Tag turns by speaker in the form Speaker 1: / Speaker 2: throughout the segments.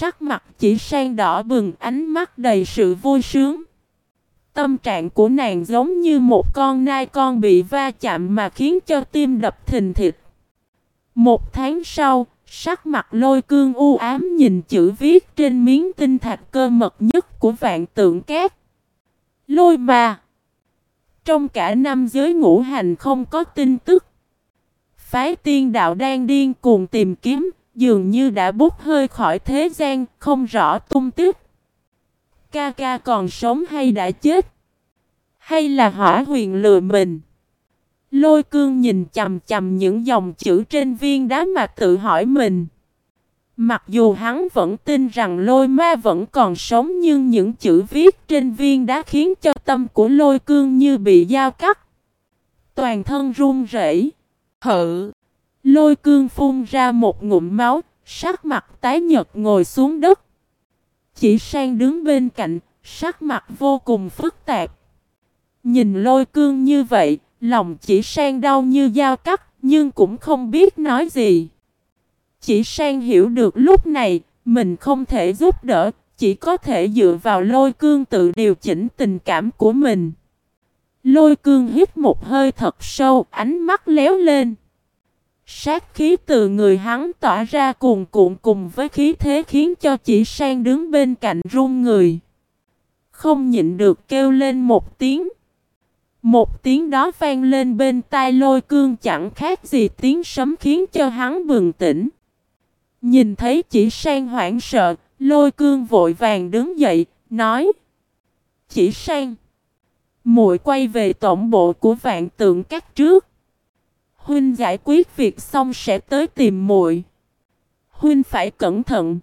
Speaker 1: sắc mặt chỉ sang đỏ bừng ánh mắt đầy sự vui sướng. Tâm trạng của nàng giống như một con nai con bị va chạm mà khiến cho tim đập thình thịch. Một tháng sau, sắc mặt lôi cương u ám nhìn chữ viết trên miếng tinh thạch cơ mật nhất của vạn tượng cát. Lôi mà! Trong cả năm giới ngũ hành không có tin tức. Phái tiên đạo đang điên cuồng tìm kiếm, dường như đã bút hơi khỏi thế gian, không rõ tung tích. Ca ca còn sống hay đã chết? Hay là hỏa huyền lừa mình? Lôi cương nhìn chầm chầm những dòng chữ trên viên đá mà tự hỏi mình. Mặc dù hắn vẫn tin rằng lôi ma vẫn còn sống nhưng những chữ viết trên viên đá khiến cho tâm của lôi cương như bị dao cắt. Toàn thân run rẩy. Hự. Lôi cương phun ra một ngụm máu, sắc mặt tái nhật ngồi xuống đất. Chỉ sang đứng bên cạnh, sắc mặt vô cùng phức tạp. Nhìn lôi cương như vậy, lòng chỉ sang đau như dao cắt, nhưng cũng không biết nói gì. Chỉ sang hiểu được lúc này, mình không thể giúp đỡ, chỉ có thể dựa vào lôi cương tự điều chỉnh tình cảm của mình. Lôi cương hít một hơi thật sâu, ánh mắt léo lên. Sát khí từ người hắn tỏa ra cuồn cuộn cùng với khí thế khiến cho chỉ sang đứng bên cạnh run người. Không nhịn được kêu lên một tiếng. Một tiếng đó vang lên bên tai lôi cương chẳng khác gì tiếng sấm khiến cho hắn bừng tỉnh. Nhìn thấy chỉ sang hoảng sợ, lôi cương vội vàng đứng dậy, nói Chỉ sang muội quay về tổng bộ của vạn tượng các trước Huynh giải quyết việc xong sẽ tới tìm muội. Huynh phải cẩn thận.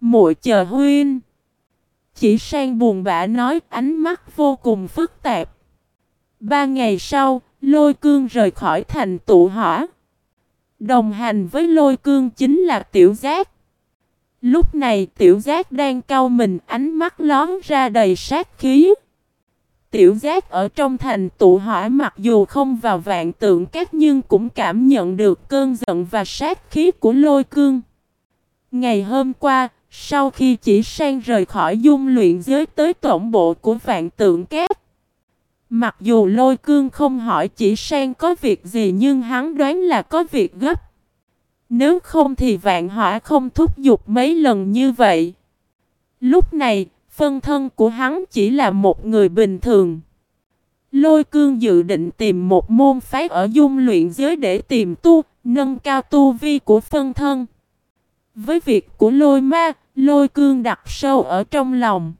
Speaker 1: Muội chờ huynh. Chỉ sang buồn bã nói ánh mắt vô cùng phức tạp. Ba ngày sau, lôi cương rời khỏi thành tụ hỏa. Đồng hành với lôi cương chính là tiểu giác. Lúc này tiểu giác đang cau mình ánh mắt lón ra đầy sát khí. Tiểu giác ở trong thành tụ hỏa mặc dù không vào vạn tượng các nhưng cũng cảm nhận được cơn giận và sát khí của lôi cương. Ngày hôm qua, sau khi chỉ sang rời khỏi dung luyện giới tới tổng bộ của vạn tượng các, Mặc dù lôi cương không hỏi chỉ sang có việc gì nhưng hắn đoán là có việc gấp. Nếu không thì vạn hỏa không thúc giục mấy lần như vậy. Lúc này, phân thân của hắn chỉ là một người bình thường. Lôi cương dự định tìm một môn phái ở dung luyện giới để tìm tu, nâng cao tu vi của phân thân. Với việc của lôi ma, lôi cương đặt sâu ở trong lòng.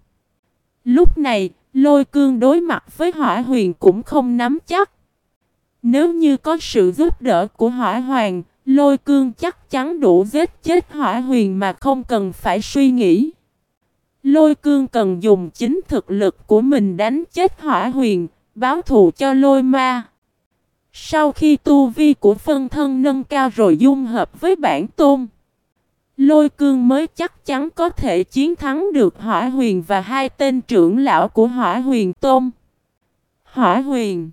Speaker 1: Lúc này, lôi cương đối mặt với hỏa huyền cũng không nắm chắc. Nếu như có sự giúp đỡ của hỏa hoàng, lôi cương chắc chắn đủ giết chết hỏa huyền mà không cần phải suy nghĩ. Lôi cương cần dùng chính thực lực của mình đánh chết hỏa huyền, báo thù cho lôi ma. Sau khi tu vi của phân thân nâng cao rồi dung hợp với bản tôn, lôi cương mới chắc chắn có thể chiến thắng được hỏa huyền và hai tên trưởng lão của hỏa huyền tôn. Hỏa huyền,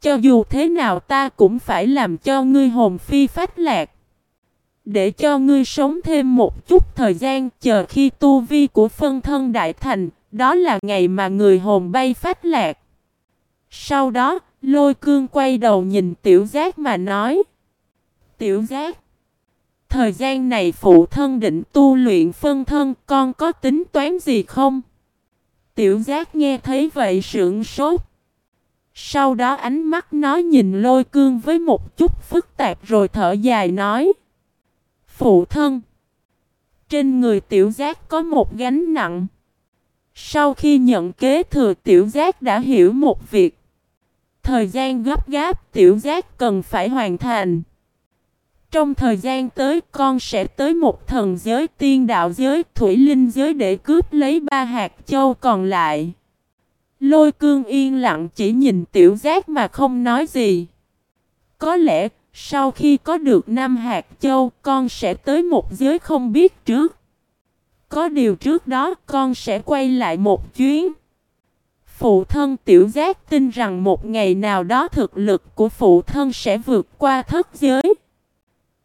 Speaker 1: cho dù thế nào ta cũng phải làm cho ngươi hồn phi phách lạc. Để cho ngươi sống thêm một chút thời gian chờ khi tu vi của phân thân đại thành, đó là ngày mà người hồn bay phát lạc. Sau đó, lôi cương quay đầu nhìn tiểu giác mà nói. Tiểu giác, thời gian này phụ thân định tu luyện phân thân con có tính toán gì không? Tiểu giác nghe thấy vậy sượng sốt. Sau đó ánh mắt nó nhìn lôi cương với một chút phức tạp rồi thở dài nói. Phụ thân. Trên người tiểu giác có một gánh nặng. Sau khi nhận kế thừa, tiểu giác đã hiểu một việc. Thời gian gấp gáp, tiểu giác cần phải hoàn thành. Trong thời gian tới, con sẽ tới một thần giới, tiên đạo giới, thủy linh giới để cướp lấy ba hạt châu còn lại. Lôi cương yên lặng chỉ nhìn tiểu giác mà không nói gì. Có lẽ sau khi có được năm hạt châu con sẽ tới một giới không biết trước. Có điều trước đó con sẽ quay lại một chuyến. Phụ thân tiểu giác tin rằng một ngày nào đó thực lực của phụ thân sẽ vượt qua thất giới.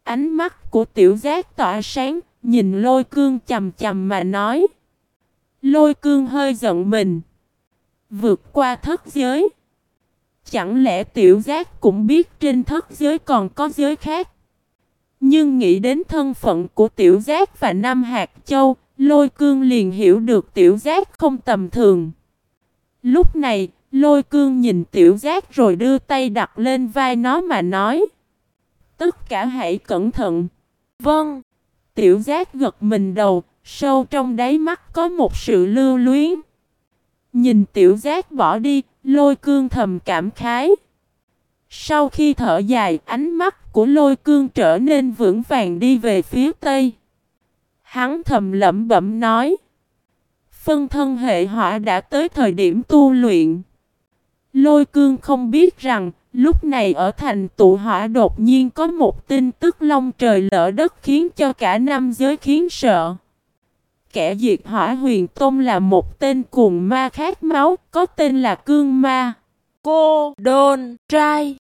Speaker 1: Ánh mắt của tiểu giác tỏa sáng, Nhìn lôi cương chầm chầm mà nói. Lôi cương hơi giận mình. Vượt qua thất giới. Chẳng lẽ tiểu giác cũng biết trên thất giới còn có giới khác? Nhưng nghĩ đến thân phận của tiểu giác và năm hạt châu, lôi cương liền hiểu được tiểu giác không tầm thường. Lúc này, lôi cương nhìn tiểu giác rồi đưa tay đặt lên vai nó mà nói. Tất cả hãy cẩn thận. Vâng. Tiểu giác gật mình đầu, sâu trong đáy mắt có một sự lưu luyến. Nhìn tiểu giác bỏ đi, lôi cương thầm cảm khái. Sau khi thở dài, ánh mắt của lôi cương trở nên vững vàng đi về phía tây. Hắn thầm lẩm bẩm nói. Phân thân hệ hỏa đã tới thời điểm tu luyện. Lôi cương không biết rằng, lúc này ở thành tụ hỏa đột nhiên có một tin tức long trời lỡ đất khiến cho cả năm giới khiến sợ. Kẻ diệt hỏa huyền tôn là một tên cuồng ma khát máu, có tên là cương ma. Cô Đôn Trai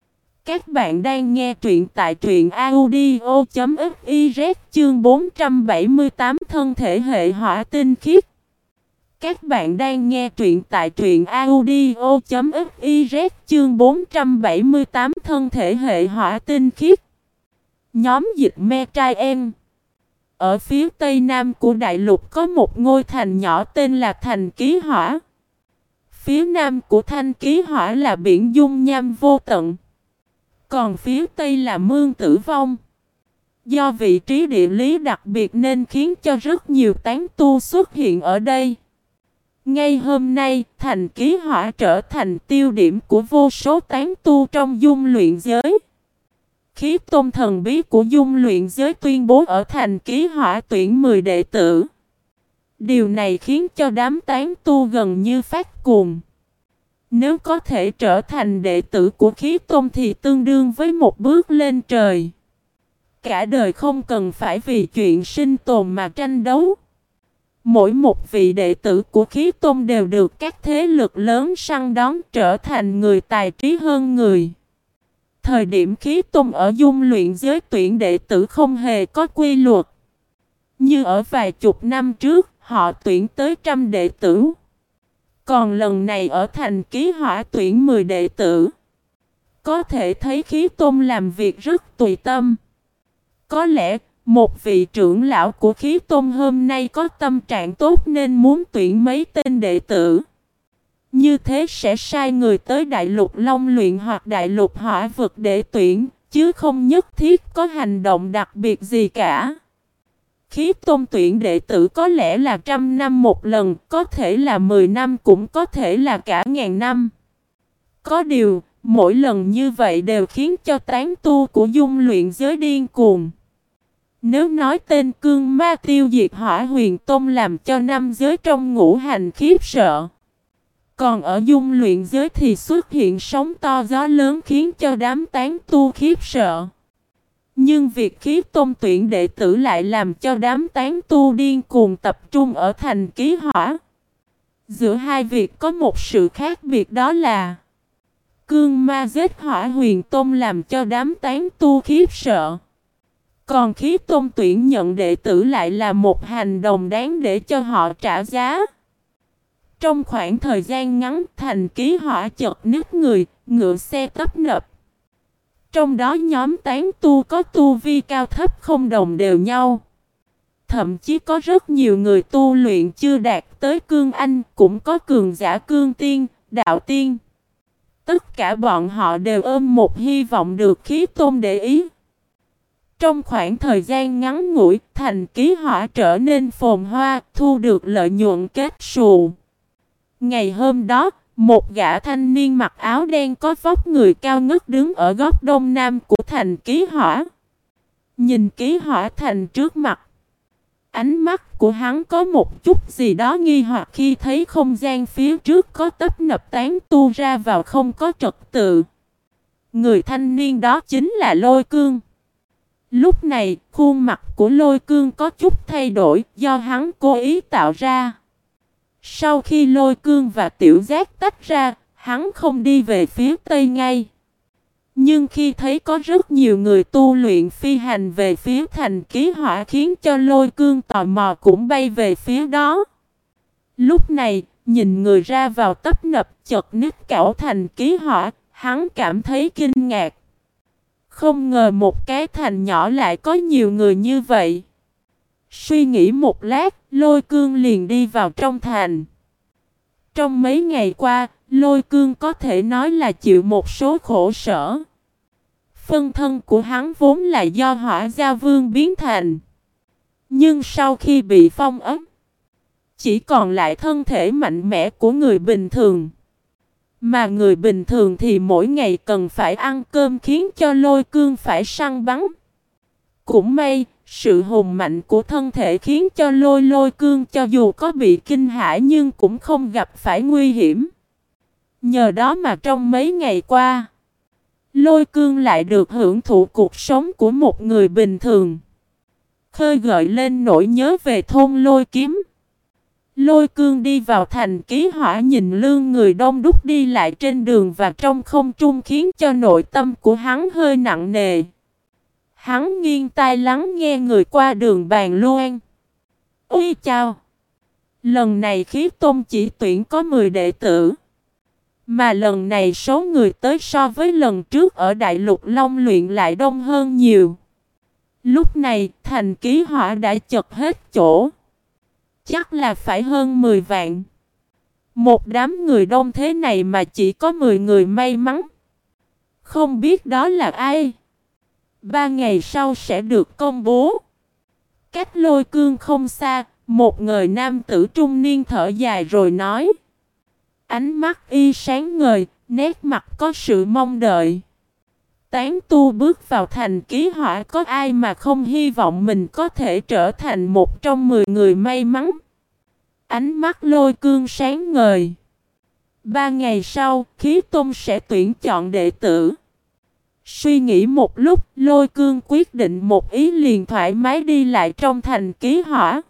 Speaker 1: các bạn đang nghe truyện tại truyện audio.fiz chương 478 thân thể hệ hỏa tinh khiết. Các bạn đang nghe truyện tại truyện audio.fiz chương 478 thân thể hệ hỏa tinh khiết. Nhóm dịch me trai em. Ở phía tây nam của đại lục có một ngôi thành nhỏ tên là Thành Ký Hỏa. Phía nam của Thanh Ký Hỏa là biển dung nham vô tận. Còn phía tây là mương tử vong. Do vị trí địa lý đặc biệt nên khiến cho rất nhiều tán tu xuất hiện ở đây. Ngay hôm nay, thành ký hỏa trở thành tiêu điểm của vô số tán tu trong dung luyện giới. Khí tôn thần bí của dung luyện giới tuyên bố ở thành ký hỏa tuyển 10 đệ tử. Điều này khiến cho đám tán tu gần như phát cuồng. Nếu có thể trở thành đệ tử của khí tôn thì tương đương với một bước lên trời. Cả đời không cần phải vì chuyện sinh tồn mà tranh đấu. Mỗi một vị đệ tử của khí tôn đều được các thế lực lớn săn đón trở thành người tài trí hơn người. Thời điểm khí tôn ở dung luyện giới tuyển đệ tử không hề có quy luật. Như ở vài chục năm trước, họ tuyển tới trăm đệ tử. Còn lần này ở thành ký hỏa tuyển 10 đệ tử. Có thể thấy khí tôn làm việc rất tùy tâm. Có lẽ một vị trưởng lão của khí tôn hôm nay có tâm trạng tốt nên muốn tuyển mấy tên đệ tử. Như thế sẽ sai người tới đại lục long luyện hoặc đại lục hỏa vực để tuyển, chứ không nhất thiết có hành động đặc biệt gì cả. Khí tôn tuyển đệ tử có lẽ là trăm năm một lần, có thể là mười năm cũng có thể là cả ngàn năm. Có điều, mỗi lần như vậy đều khiến cho tán tu của dung luyện giới điên cuồng. Nếu nói tên cương ma tiêu diệt hỏa huyền tôn làm cho năm giới trong ngũ hành khiếp sợ. Còn ở dung luyện giới thì xuất hiện sóng to gió lớn khiến cho đám tán tu khiếp sợ. Nhưng việc khí tôn tuyển đệ tử lại làm cho đám tán tu điên cuồng tập trung ở thành ký hỏa. Giữa hai việc có một sự khác biệt đó là, Cương ma giết hỏa huyền tôn làm cho đám tán tu khiếp sợ. Còn khí tôn tuyển nhận đệ tử lại là một hành động đáng để cho họ trả giá. Trong khoảng thời gian ngắn thành ký hỏa chật nứt người, ngựa xe tấp nập. Trong đó nhóm tán tu có tu vi cao thấp không đồng đều nhau. Thậm chí có rất nhiều người tu luyện chưa đạt tới cương anh, cũng có cường giả cương tiên, đạo tiên. Tất cả bọn họ đều ôm một hy vọng được khí tôn để ý. Trong khoảng thời gian ngắn ngủi, thành ký hỏa trở nên phồn hoa, thu được lợi nhuận kết xù. Ngày hôm đó, một gã thanh niên mặc áo đen có vóc người cao ngất đứng ở góc đông nam của thành ký hỏa. Nhìn ký hỏa thành trước mặt. Ánh mắt của hắn có một chút gì đó nghi hoặc khi thấy không gian phía trước có tấp nập tán tu ra vào không có trật tự. Người thanh niên đó chính là Lôi Cương. Lúc này, khuôn mặt của Lôi Cương có chút thay đổi do hắn cố ý tạo ra. Sau khi lôi cương và tiểu giác tách ra, hắn không đi về phía tây ngay. Nhưng khi thấy có rất nhiều người tu luyện phi hành về phía thành ký hỏa khiến cho lôi cương tò mò cũng bay về phía đó. Lúc này, nhìn người ra vào tấp nập chật nứt cảo thành ký hỏa, hắn cảm thấy kinh ngạc. Không ngờ một cái thành nhỏ lại có nhiều người như vậy. Suy nghĩ một lát, lôi cương liền đi vào trong thành. Trong mấy ngày qua, lôi cương có thể nói là chịu một số khổ sở. Phân thân của hắn vốn là do hỏa gia vương biến thành. Nhưng sau khi bị phong ấm, chỉ còn lại thân thể mạnh mẽ của người bình thường. Mà người bình thường thì mỗi ngày cần phải ăn cơm khiến cho lôi cương phải săn bắn. Cũng may, sự hùng mạnh của thân thể khiến cho lôi lôi cương cho dù có bị kinh hãi nhưng cũng không gặp phải nguy hiểm. Nhờ đó mà trong mấy ngày qua, lôi cương lại được hưởng thụ cuộc sống của một người bình thường. Khơi gợi lên nỗi nhớ về thôn lôi kiếm. Lôi cương đi vào thành ký hỏa nhìn lương người đông đúc đi lại trên đường và trong không trung khiến cho nội tâm của hắn hơi nặng nề. Hắn nghiêng tai lắng nghe người qua đường bàn loan. Ui chào! Lần này khí tôn chỉ tuyển có 10 đệ tử. Mà lần này số người tới so với lần trước ở Đại Lục Long luyện lại đông hơn nhiều. Lúc này, thành ký hỏa đã chật hết chỗ. Chắc là phải hơn 10 vạn. Một đám người đông thế này mà chỉ có 10 người may mắn. Không biết đó là ai. Ba ngày sau sẽ được công bố. Cách lôi cương không xa, một người nam tử trung niên thở dài rồi nói. Ánh mắt y sáng ngời, nét mặt có sự mong đợi. Tán tu bước vào thành ký họa có ai mà không hy vọng mình có thể trở thành một trong mười người may mắn. Ánh mắt lôi cương sáng ngời. Ba ngày sau, khí tôn sẽ tuyển chọn đệ tử. Suy nghĩ một lúc, lôi cương quyết định một ý liền thoải mái đi lại trong thành ký hỏa.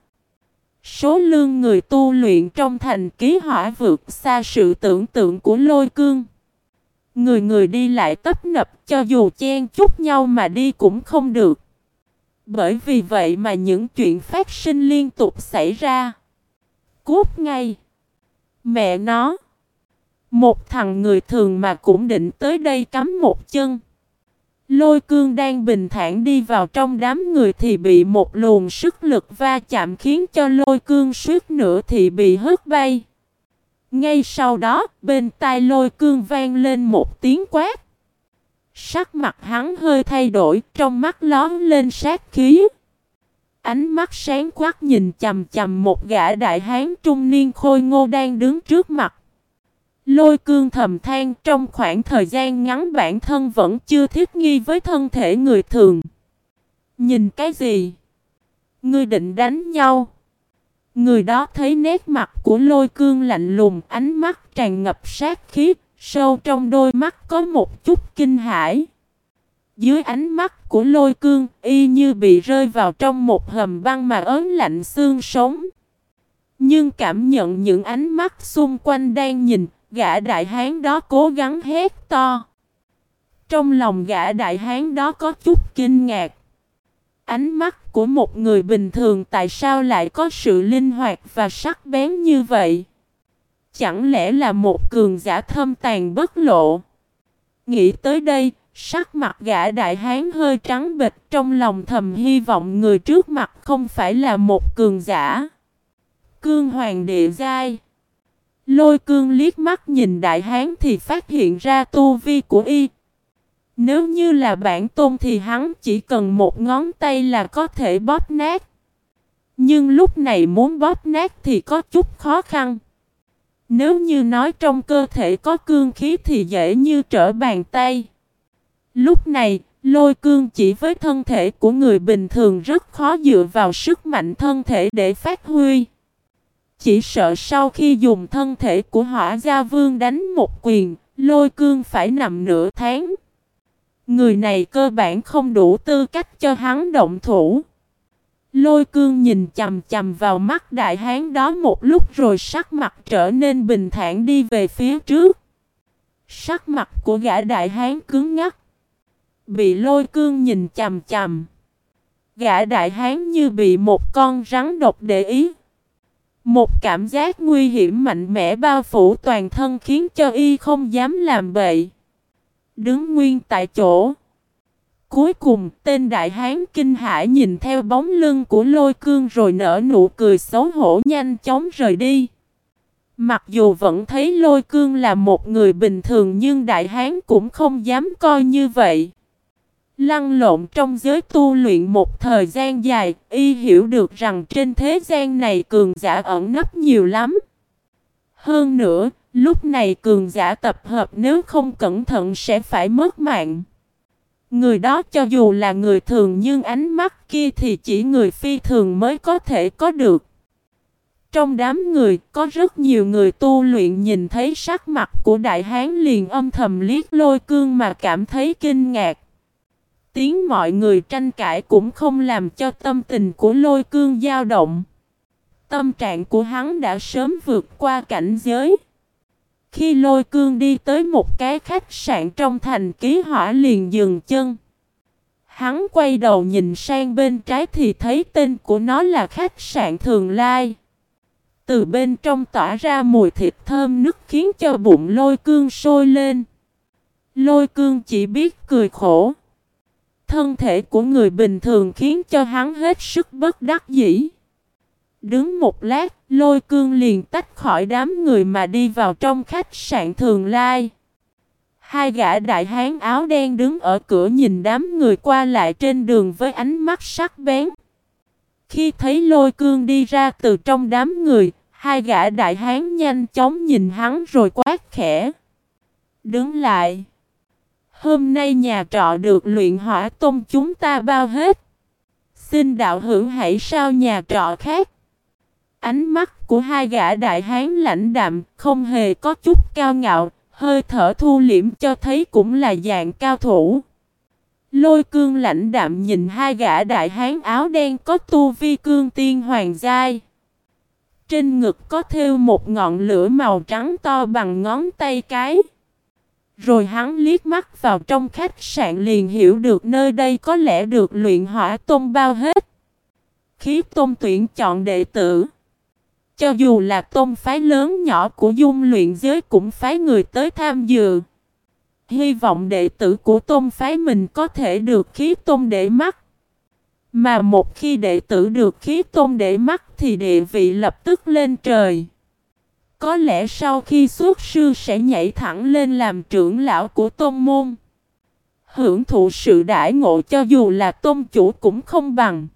Speaker 1: Số lương người tu luyện trong thành ký hỏa vượt xa sự tưởng tượng của lôi cương. Người người đi lại tấp nập cho dù chen chút nhau mà đi cũng không được. Bởi vì vậy mà những chuyện phát sinh liên tục xảy ra. Cút ngay. Mẹ nó. Một thằng người thường mà cũng định tới đây cắm một chân. Lôi cương đang bình thản đi vào trong đám người thì bị một luồng sức lực va chạm khiến cho lôi cương suýt nữa thì bị hất bay. Ngay sau đó, bên tai lôi cương vang lên một tiếng quát. Sắc mặt hắn hơi thay đổi, trong mắt lón lên sát khí. Ánh mắt sáng quát nhìn chầm chầm một gã đại hán trung niên khôi ngô đang đứng trước mặt. Lôi cương thầm than trong khoảng thời gian ngắn bản thân vẫn chưa thiết nghi với thân thể người thường. Nhìn cái gì? Ngươi định đánh nhau. Người đó thấy nét mặt của lôi cương lạnh lùng, ánh mắt tràn ngập sát khí, sâu trong đôi mắt có một chút kinh hãi. Dưới ánh mắt của lôi cương, y như bị rơi vào trong một hầm băng mà ớn lạnh xương sống. Nhưng cảm nhận những ánh mắt xung quanh đang nhìn, gã đại hán đó cố gắng hét to. Trong lòng gã đại hán đó có chút kinh ngạc. Ánh mắt của một người bình thường tại sao lại có sự linh hoạt và sắc bén như vậy? Chẳng lẽ là một cường giả thâm tàn bất lộ? Nghĩ tới đây, sắc mặt gã đại hán hơi trắng bệch trong lòng thầm hy vọng người trước mặt không phải là một cường giả. Cương hoàng địa giai Lôi cương liếc mắt nhìn đại hán thì phát hiện ra tu vi của y. Nếu như là bản tôn thì hắn chỉ cần một ngón tay là có thể bóp nát. Nhưng lúc này muốn bóp nát thì có chút khó khăn. Nếu như nói trong cơ thể có cương khí thì dễ như trở bàn tay. Lúc này, lôi cương chỉ với thân thể của người bình thường rất khó dựa vào sức mạnh thân thể để phát huy. Chỉ sợ sau khi dùng thân thể của hỏa gia vương đánh một quyền, lôi cương phải nằm nửa tháng. Người này cơ bản không đủ tư cách cho hắn động thủ. Lôi cương nhìn chầm chầm vào mắt đại hán đó một lúc rồi sắc mặt trở nên bình thản đi về phía trước. Sắc mặt của gã đại hán cứng ngắc. Bị lôi cương nhìn chầm chầm. Gã đại hán như bị một con rắn độc để ý. Một cảm giác nguy hiểm mạnh mẽ bao phủ toàn thân khiến cho y không dám làm bậy. Đứng nguyên tại chỗ. Cuối cùng, tên đại hán kinh hãi nhìn theo bóng lưng của lôi cương rồi nở nụ cười xấu hổ nhanh chóng rời đi. Mặc dù vẫn thấy lôi cương là một người bình thường nhưng đại hán cũng không dám coi như vậy. Lăn lộn trong giới tu luyện một thời gian dài, y hiểu được rằng trên thế gian này cường giả ẩn nấp nhiều lắm. Hơn nữa, lúc này cường giả tập hợp nếu không cẩn thận sẽ phải mất mạng. Người đó cho dù là người thường nhưng ánh mắt kia thì chỉ người phi thường mới có thể có được. Trong đám người có rất nhiều người tu luyện nhìn thấy sắc mặt của đại hán liền âm thầm liếc lôi cương mà cảm thấy kinh ngạc. Tiếng mọi người tranh cãi cũng không làm cho tâm tình của lôi cương dao động. Tâm trạng của hắn đã sớm vượt qua cảnh giới. Khi lôi cương đi tới một cái khách sạn trong thành ký hỏa liền dừng chân. Hắn quay đầu nhìn sang bên trái thì thấy tên của nó là khách sạn Thường Lai. Từ bên trong tỏa ra mùi thịt thơm nức khiến cho bụng lôi cương sôi lên. Lôi cương chỉ biết cười khổ. Thân thể của người bình thường khiến cho hắn hết sức bất đắc dĩ. Đứng một lát, lôi cương liền tách khỏi đám người mà đi vào trong khách sạn thường lai. Hai gã đại hán áo đen đứng ở cửa nhìn đám người qua lại trên đường với ánh mắt sắc bén. Khi thấy lôi cương đi ra từ trong đám người, hai gã đại hán nhanh chóng nhìn hắn rồi quát khẽ. Đứng lại. Hôm nay nhà trọ được luyện hỏa tông chúng ta bao hết. Xin đạo hữu hãy sao nhà trọ khác. Ánh mắt của hai gã đại hán lãnh đạm, không hề có chút cao ngạo, hơi thở thu liễm cho thấy cũng là dạng cao thủ. Lôi cương lãnh đạm nhìn hai gã đại hán áo đen có tu vi cương tiên hoàng giai. Trên ngực có thêu một ngọn lửa màu trắng to bằng ngón tay cái. Rồi hắn liếc mắt vào trong khách sạn liền hiểu được nơi đây có lẽ được luyện hỏa tôn bao hết. Khí tôn tuyển chọn đệ tử. Cho dù là tôn phái lớn nhỏ của dung luyện giới cũng phái người tới tham dự. Hy vọng đệ tử của tôn phái mình có thể được khí tôn để mắt. Mà một khi đệ tử được khí tôn để mắt thì địa vị lập tức lên trời. Có lẽ sau khi xuất sư sẽ nhảy thẳng lên làm trưởng lão của tôn môn. Hưởng thụ sự đãi ngộ cho dù là tôn chủ cũng không bằng.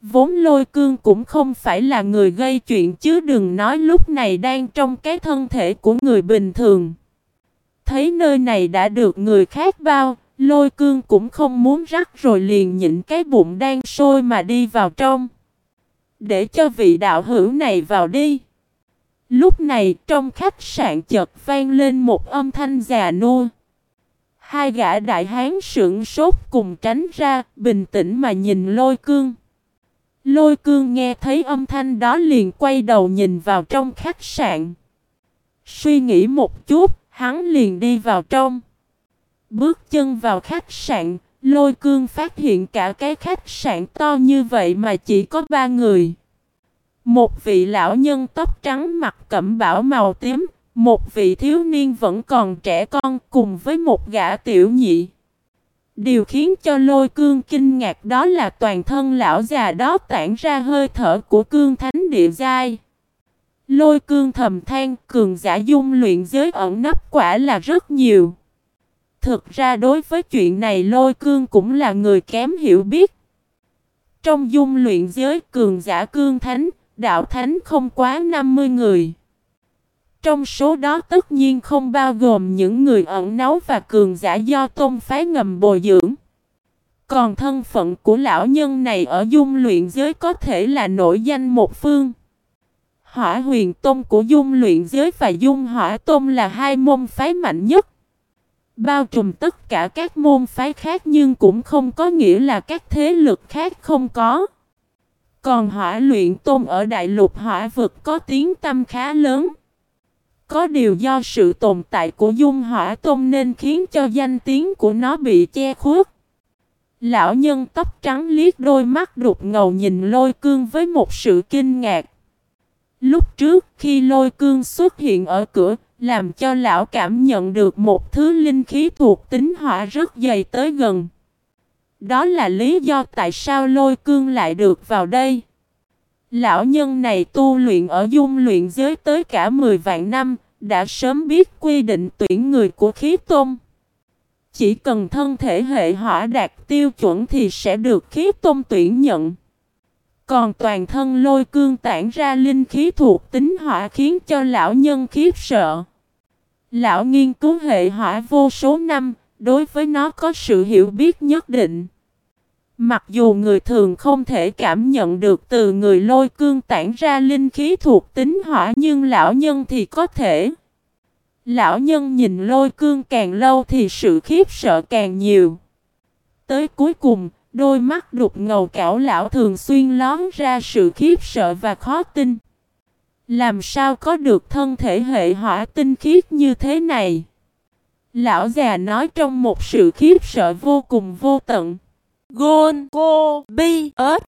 Speaker 1: Vốn lôi cương cũng không phải là người gây chuyện chứ đừng nói lúc này đang trong cái thân thể của người bình thường. Thấy nơi này đã được người khác bao, lôi cương cũng không muốn rắc rồi liền nhịn cái bụng đang sôi mà đi vào trong. Để cho vị đạo hữu này vào đi. Lúc này trong khách sạn chợt vang lên một âm thanh già nua. Hai gã đại hán sững sốt cùng tránh ra, bình tĩnh mà nhìn lôi cương. Lôi cương nghe thấy âm thanh đó liền quay đầu nhìn vào trong khách sạn. Suy nghĩ một chút, hắn liền đi vào trong. Bước chân vào khách sạn, lôi cương phát hiện cả cái khách sạn to như vậy mà chỉ có ba người. Một vị lão nhân tóc trắng mặt cẩm bảo màu tím, một vị thiếu niên vẫn còn trẻ con cùng với một gã tiểu nhị. Điều khiến cho lôi cương kinh ngạc đó là toàn thân lão già đó tản ra hơi thở của cương thánh địa giai. Lôi cương thầm than cường giả dung luyện giới ẩn nấp quả là rất nhiều. Thực ra đối với chuyện này lôi cương cũng là người kém hiểu biết. Trong dung luyện giới cường giả cương thánh, đạo thánh không quá 50 người. Trong số đó tất nhiên không bao gồm những người ẩn náu và cường giả do tôn phái ngầm bồi dưỡng. Còn thân phận của lão nhân này ở dung luyện giới có thể là nổi danh một phương. Hỏa huyền tôn của dung luyện giới và dung hỏa tôn là hai môn phái mạnh nhất. Bao trùm tất cả các môn phái khác nhưng cũng không có nghĩa là các thế lực khác không có. Còn hỏa luyện tôn ở đại lục hỏa vực có tiếng tâm khá lớn. Có điều do sự tồn tại của dung hỏa tôm nên khiến cho danh tiếng của nó bị che khuất. Lão nhân tóc trắng liếc đôi mắt đục ngầu nhìn lôi cương với một sự kinh ngạc. Lúc trước khi lôi cương xuất hiện ở cửa, làm cho lão cảm nhận được một thứ linh khí thuộc tính hỏa rất dày tới gần. Đó là lý do tại sao lôi cương lại được vào đây. Lão nhân này tu luyện ở dung luyện giới tới cả 10 vạn năm, đã sớm biết quy định tuyển người của khí tôn. Chỉ cần thân thể hệ hỏa đạt tiêu chuẩn thì sẽ được khí tôn tuyển nhận. Còn toàn thân lôi cương tản ra linh khí thuộc tính hỏa khiến cho lão nhân khiếp sợ. Lão nghiên cứu hệ hỏa vô số năm, đối với nó có sự hiểu biết nhất định. Mặc dù người thường không thể cảm nhận được từ người lôi cương tản ra linh khí thuộc tính hỏa nhưng lão nhân thì có thể. Lão nhân nhìn lôi cương càng lâu thì sự khiếp sợ càng nhiều. Tới cuối cùng, đôi mắt đục ngầu cảo lão thường xuyên lón ra sự khiếp sợ và khó tin. Làm sao có được thân thể hệ hỏa tinh khiết như thế này? Lão già nói trong một sự khiếp sợ vô cùng vô tận. Gôn, Cô, Bi, ớt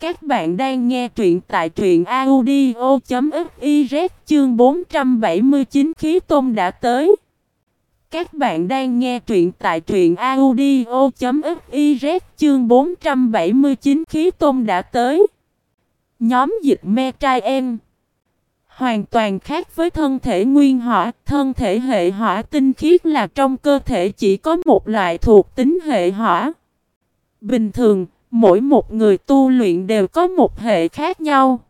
Speaker 1: Các bạn đang nghe truyện tại truyện audio.fiz chương 479 khí tôn đã tới. Các bạn đang nghe truyện tại truyện audio.fiz chương 479 khí tôn đã tới. Nhóm dịch me trai em Hoàn toàn khác với thân thể nguyên hỏa, thân thể hệ hỏa tinh khiết là trong cơ thể chỉ có một loại thuộc tính hệ hỏa. Bình thường, mỗi một người tu luyện đều có một hệ khác nhau.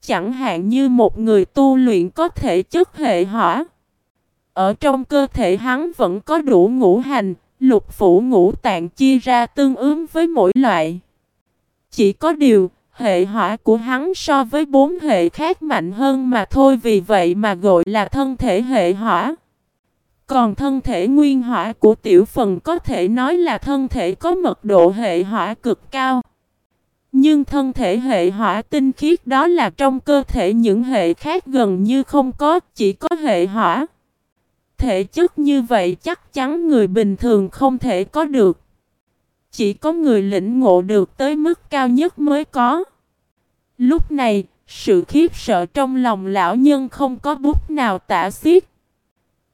Speaker 1: Chẳng hạn như một người tu luyện có thể chất hệ hỏa. Ở trong cơ thể hắn vẫn có đủ ngũ hành, lục phủ ngũ tạng chia ra tương ứng với mỗi loại. Chỉ có điều, hệ hỏa của hắn so với bốn hệ khác mạnh hơn mà thôi vì vậy mà gọi là thân thể hệ hỏa. Còn thân thể nguyên hỏa của tiểu phần có thể nói là thân thể có mật độ hệ hỏa cực cao. Nhưng thân thể hệ hỏa tinh khiết đó là trong cơ thể những hệ khác gần như không có, chỉ có hệ hỏa. Thể chất như vậy chắc chắn người bình thường không thể có được. Chỉ có người lĩnh ngộ được tới mức cao nhất mới có. Lúc này, sự khiếp sợ trong lòng lão nhân không có bút nào tả xiết.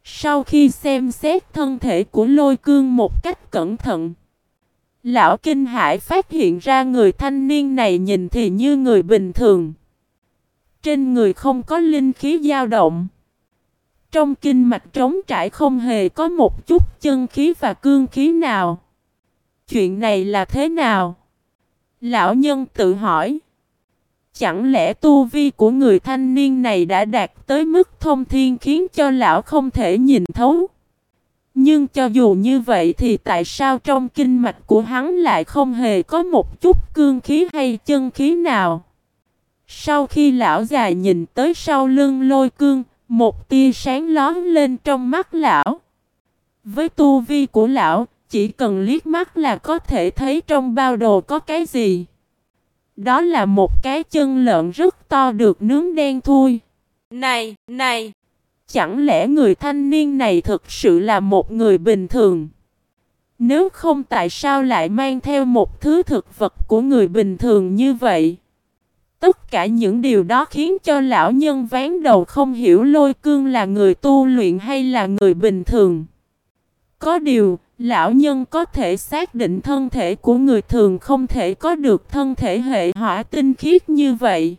Speaker 1: Sau khi xem xét thân thể của lôi cương một cách cẩn thận, lão kinh hải phát hiện ra người thanh niên này nhìn thì như người bình thường. Trên người không có linh khí dao động. Trong kinh mạch trống trải không hề có một chút chân khí và cương khí nào. Chuyện này là thế nào? Lão nhân tự hỏi. Chẳng lẽ tu vi của người thanh niên này đã đạt tới mức thông thiên khiến cho lão không thể nhìn thấu? Nhưng cho dù như vậy thì tại sao trong kinh mạch của hắn lại không hề có một chút cương khí hay chân khí nào? Sau khi lão già nhìn tới sau lưng lôi cương, một tia sáng lón lên trong mắt lão. Với tu vi của lão, chỉ cần liếc mắt là có thể thấy trong bao đồ có cái gì. Đó là một cái chân lợn rất to được nướng đen thui. Này, này! Chẳng lẽ người thanh niên này thực sự là một người bình thường? Nếu không tại sao lại mang theo một thứ thực vật của người bình thường như vậy? Tất cả những điều đó khiến cho lão nhân ván đầu không hiểu lôi cương là người tu luyện hay là người bình thường. Có điều, lão nhân có thể xác định thân thể của người thường không thể có được thân thể hệ hỏa tinh khiết như vậy.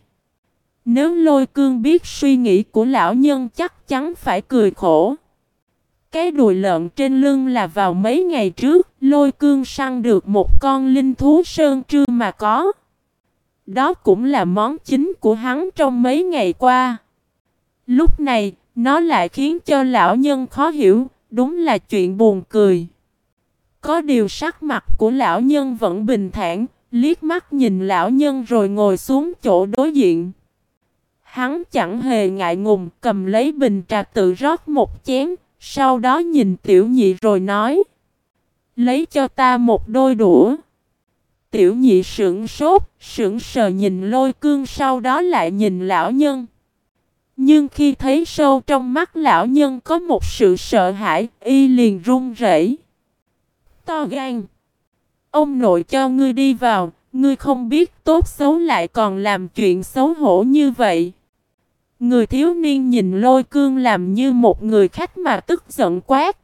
Speaker 1: Nếu lôi cương biết suy nghĩ của lão nhân chắc chắn phải cười khổ. Cái đùi lợn trên lưng là vào mấy ngày trước, lôi cương săn được một con linh thú sơn trư mà có. Đó cũng là món chính của hắn trong mấy ngày qua. Lúc này, nó lại khiến cho lão nhân khó hiểu, đúng là chuyện buồn cười. Có điều sắc mặt của lão nhân vẫn bình thản, liếc mắt nhìn lão nhân rồi ngồi xuống chỗ đối diện. Hắn chẳng hề ngại ngùng cầm lấy bình trà tự rót một chén, sau đó nhìn tiểu nhị rồi nói. Lấy cho ta một đôi đũa. Tiểu nhị sững sốt, sững sờ nhìn lôi cương sau đó lại nhìn lão nhân. Nhưng khi thấy sâu trong mắt lão nhân có một sự sợ hãi, y liền run rẩy. To gan. Ông nội cho ngươi đi vào, ngươi không biết tốt xấu lại còn làm chuyện xấu hổ như vậy. Người thiếu niên nhìn lôi cương làm như một người khách mà tức giận quát.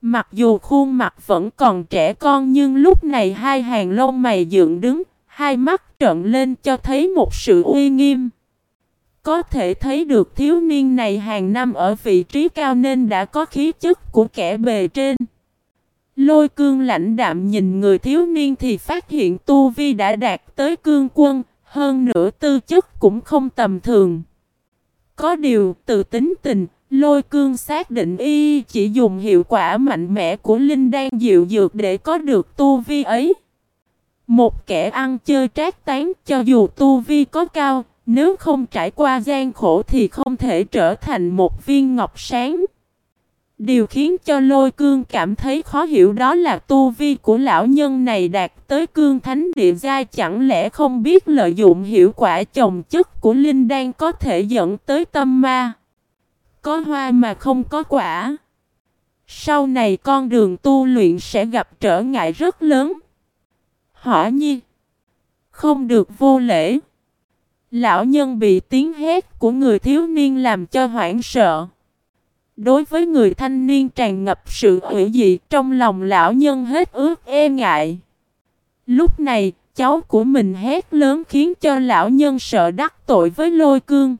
Speaker 1: Mặc dù khuôn mặt vẫn còn trẻ con nhưng lúc này hai hàng lông mày dựng đứng, hai mắt trợn lên cho thấy một sự uy nghiêm. Có thể thấy được thiếu niên này hàng năm ở vị trí cao nên đã có khí chất của kẻ bề trên. Lôi cương lãnh đạm nhìn người thiếu niên thì phát hiện tu vi đã đạt tới cương quân, hơn nữa tư chất cũng không tầm thường. Có điều, từ tính tình, lôi cương xác định y chỉ dùng hiệu quả mạnh mẽ của linh đan dịu dược để có được tu vi ấy. Một kẻ ăn chơi trác tán cho dù tu vi có cao, nếu không trải qua gian khổ thì không thể trở thành một viên ngọc sáng. Điều khiến cho lôi cương cảm thấy khó hiểu đó là tu vi của lão nhân này đạt tới cương thánh địa giai chẳng lẽ không biết lợi dụng hiệu quả chồng chất của linh đan có thể dẫn tới tâm ma. Có hoa mà không có quả. Sau này con đường tu luyện sẽ gặp trở ngại rất lớn. Hỏa nhi. Không được vô lễ. Lão nhân bị tiếng hét của người thiếu niên làm cho hoảng sợ. Đối với người thanh niên tràn ngập sự hủy dị trong lòng lão nhân hết ước e ngại. Lúc này, cháu của mình hét lớn khiến cho lão nhân sợ đắc tội với lôi cương.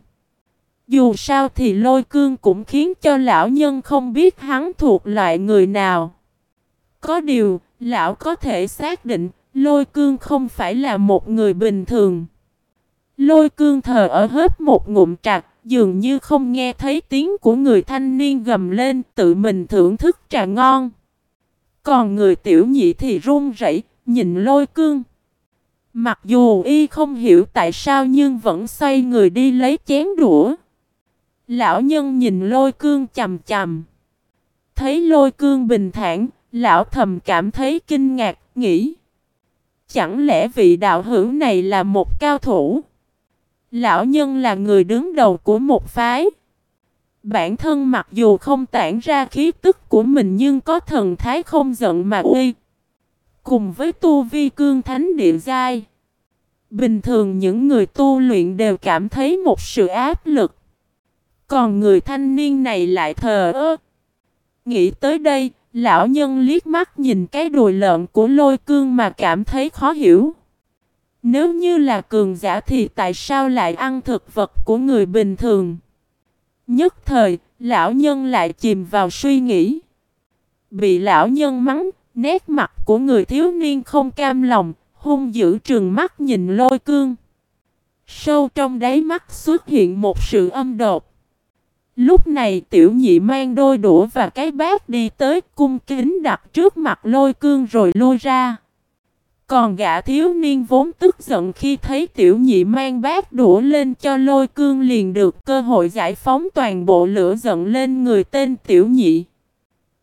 Speaker 1: Dù sao thì lôi cương cũng khiến cho lão nhân không biết hắn thuộc loại người nào. Có điều, lão có thể xác định lôi cương không phải là một người bình thường. Lôi cương thờ ở hết một ngụm trạc, dường như không nghe thấy tiếng của người thanh niên gầm lên tự mình thưởng thức trà ngon. Còn người tiểu nhị thì run rẩy nhìn lôi cương. Mặc dù y không hiểu tại sao nhưng vẫn xoay người đi lấy chén đũa. Lão nhân nhìn lôi cương chầm chầm. Thấy lôi cương bình thản, lão thầm cảm thấy kinh ngạc, nghĩ. Chẳng lẽ vị đạo hữu này là một cao thủ? Lão nhân là người đứng đầu của một phái. Bản thân mặc dù không tản ra khí tức của mình nhưng có thần thái không giận mà uy. Cùng với tu vi cương thánh địa giai. Bình thường những người tu luyện đều cảm thấy một sự áp lực. Còn người thanh niên này lại thờ ơ. Nghĩ tới đây, lão nhân liếc mắt nhìn cái đùi lợn của lôi cương mà cảm thấy khó hiểu. Nếu như là cường giả thì tại sao lại ăn thực vật của người bình thường? Nhất thời, lão nhân lại chìm vào suy nghĩ. Bị lão nhân mắng, nét mặt của người thiếu niên không cam lòng, hung dữ trừng mắt nhìn lôi cương. Sâu trong đáy mắt xuất hiện một sự âm đột. Lúc này tiểu nhị mang đôi đũa và cái bát đi tới cung kính đặt trước mặt lôi cương rồi lôi ra. Còn gã thiếu niên vốn tức giận khi thấy tiểu nhị mang bát đũa lên cho lôi cương liền được cơ hội giải phóng toàn bộ lửa giận lên người tên tiểu nhị.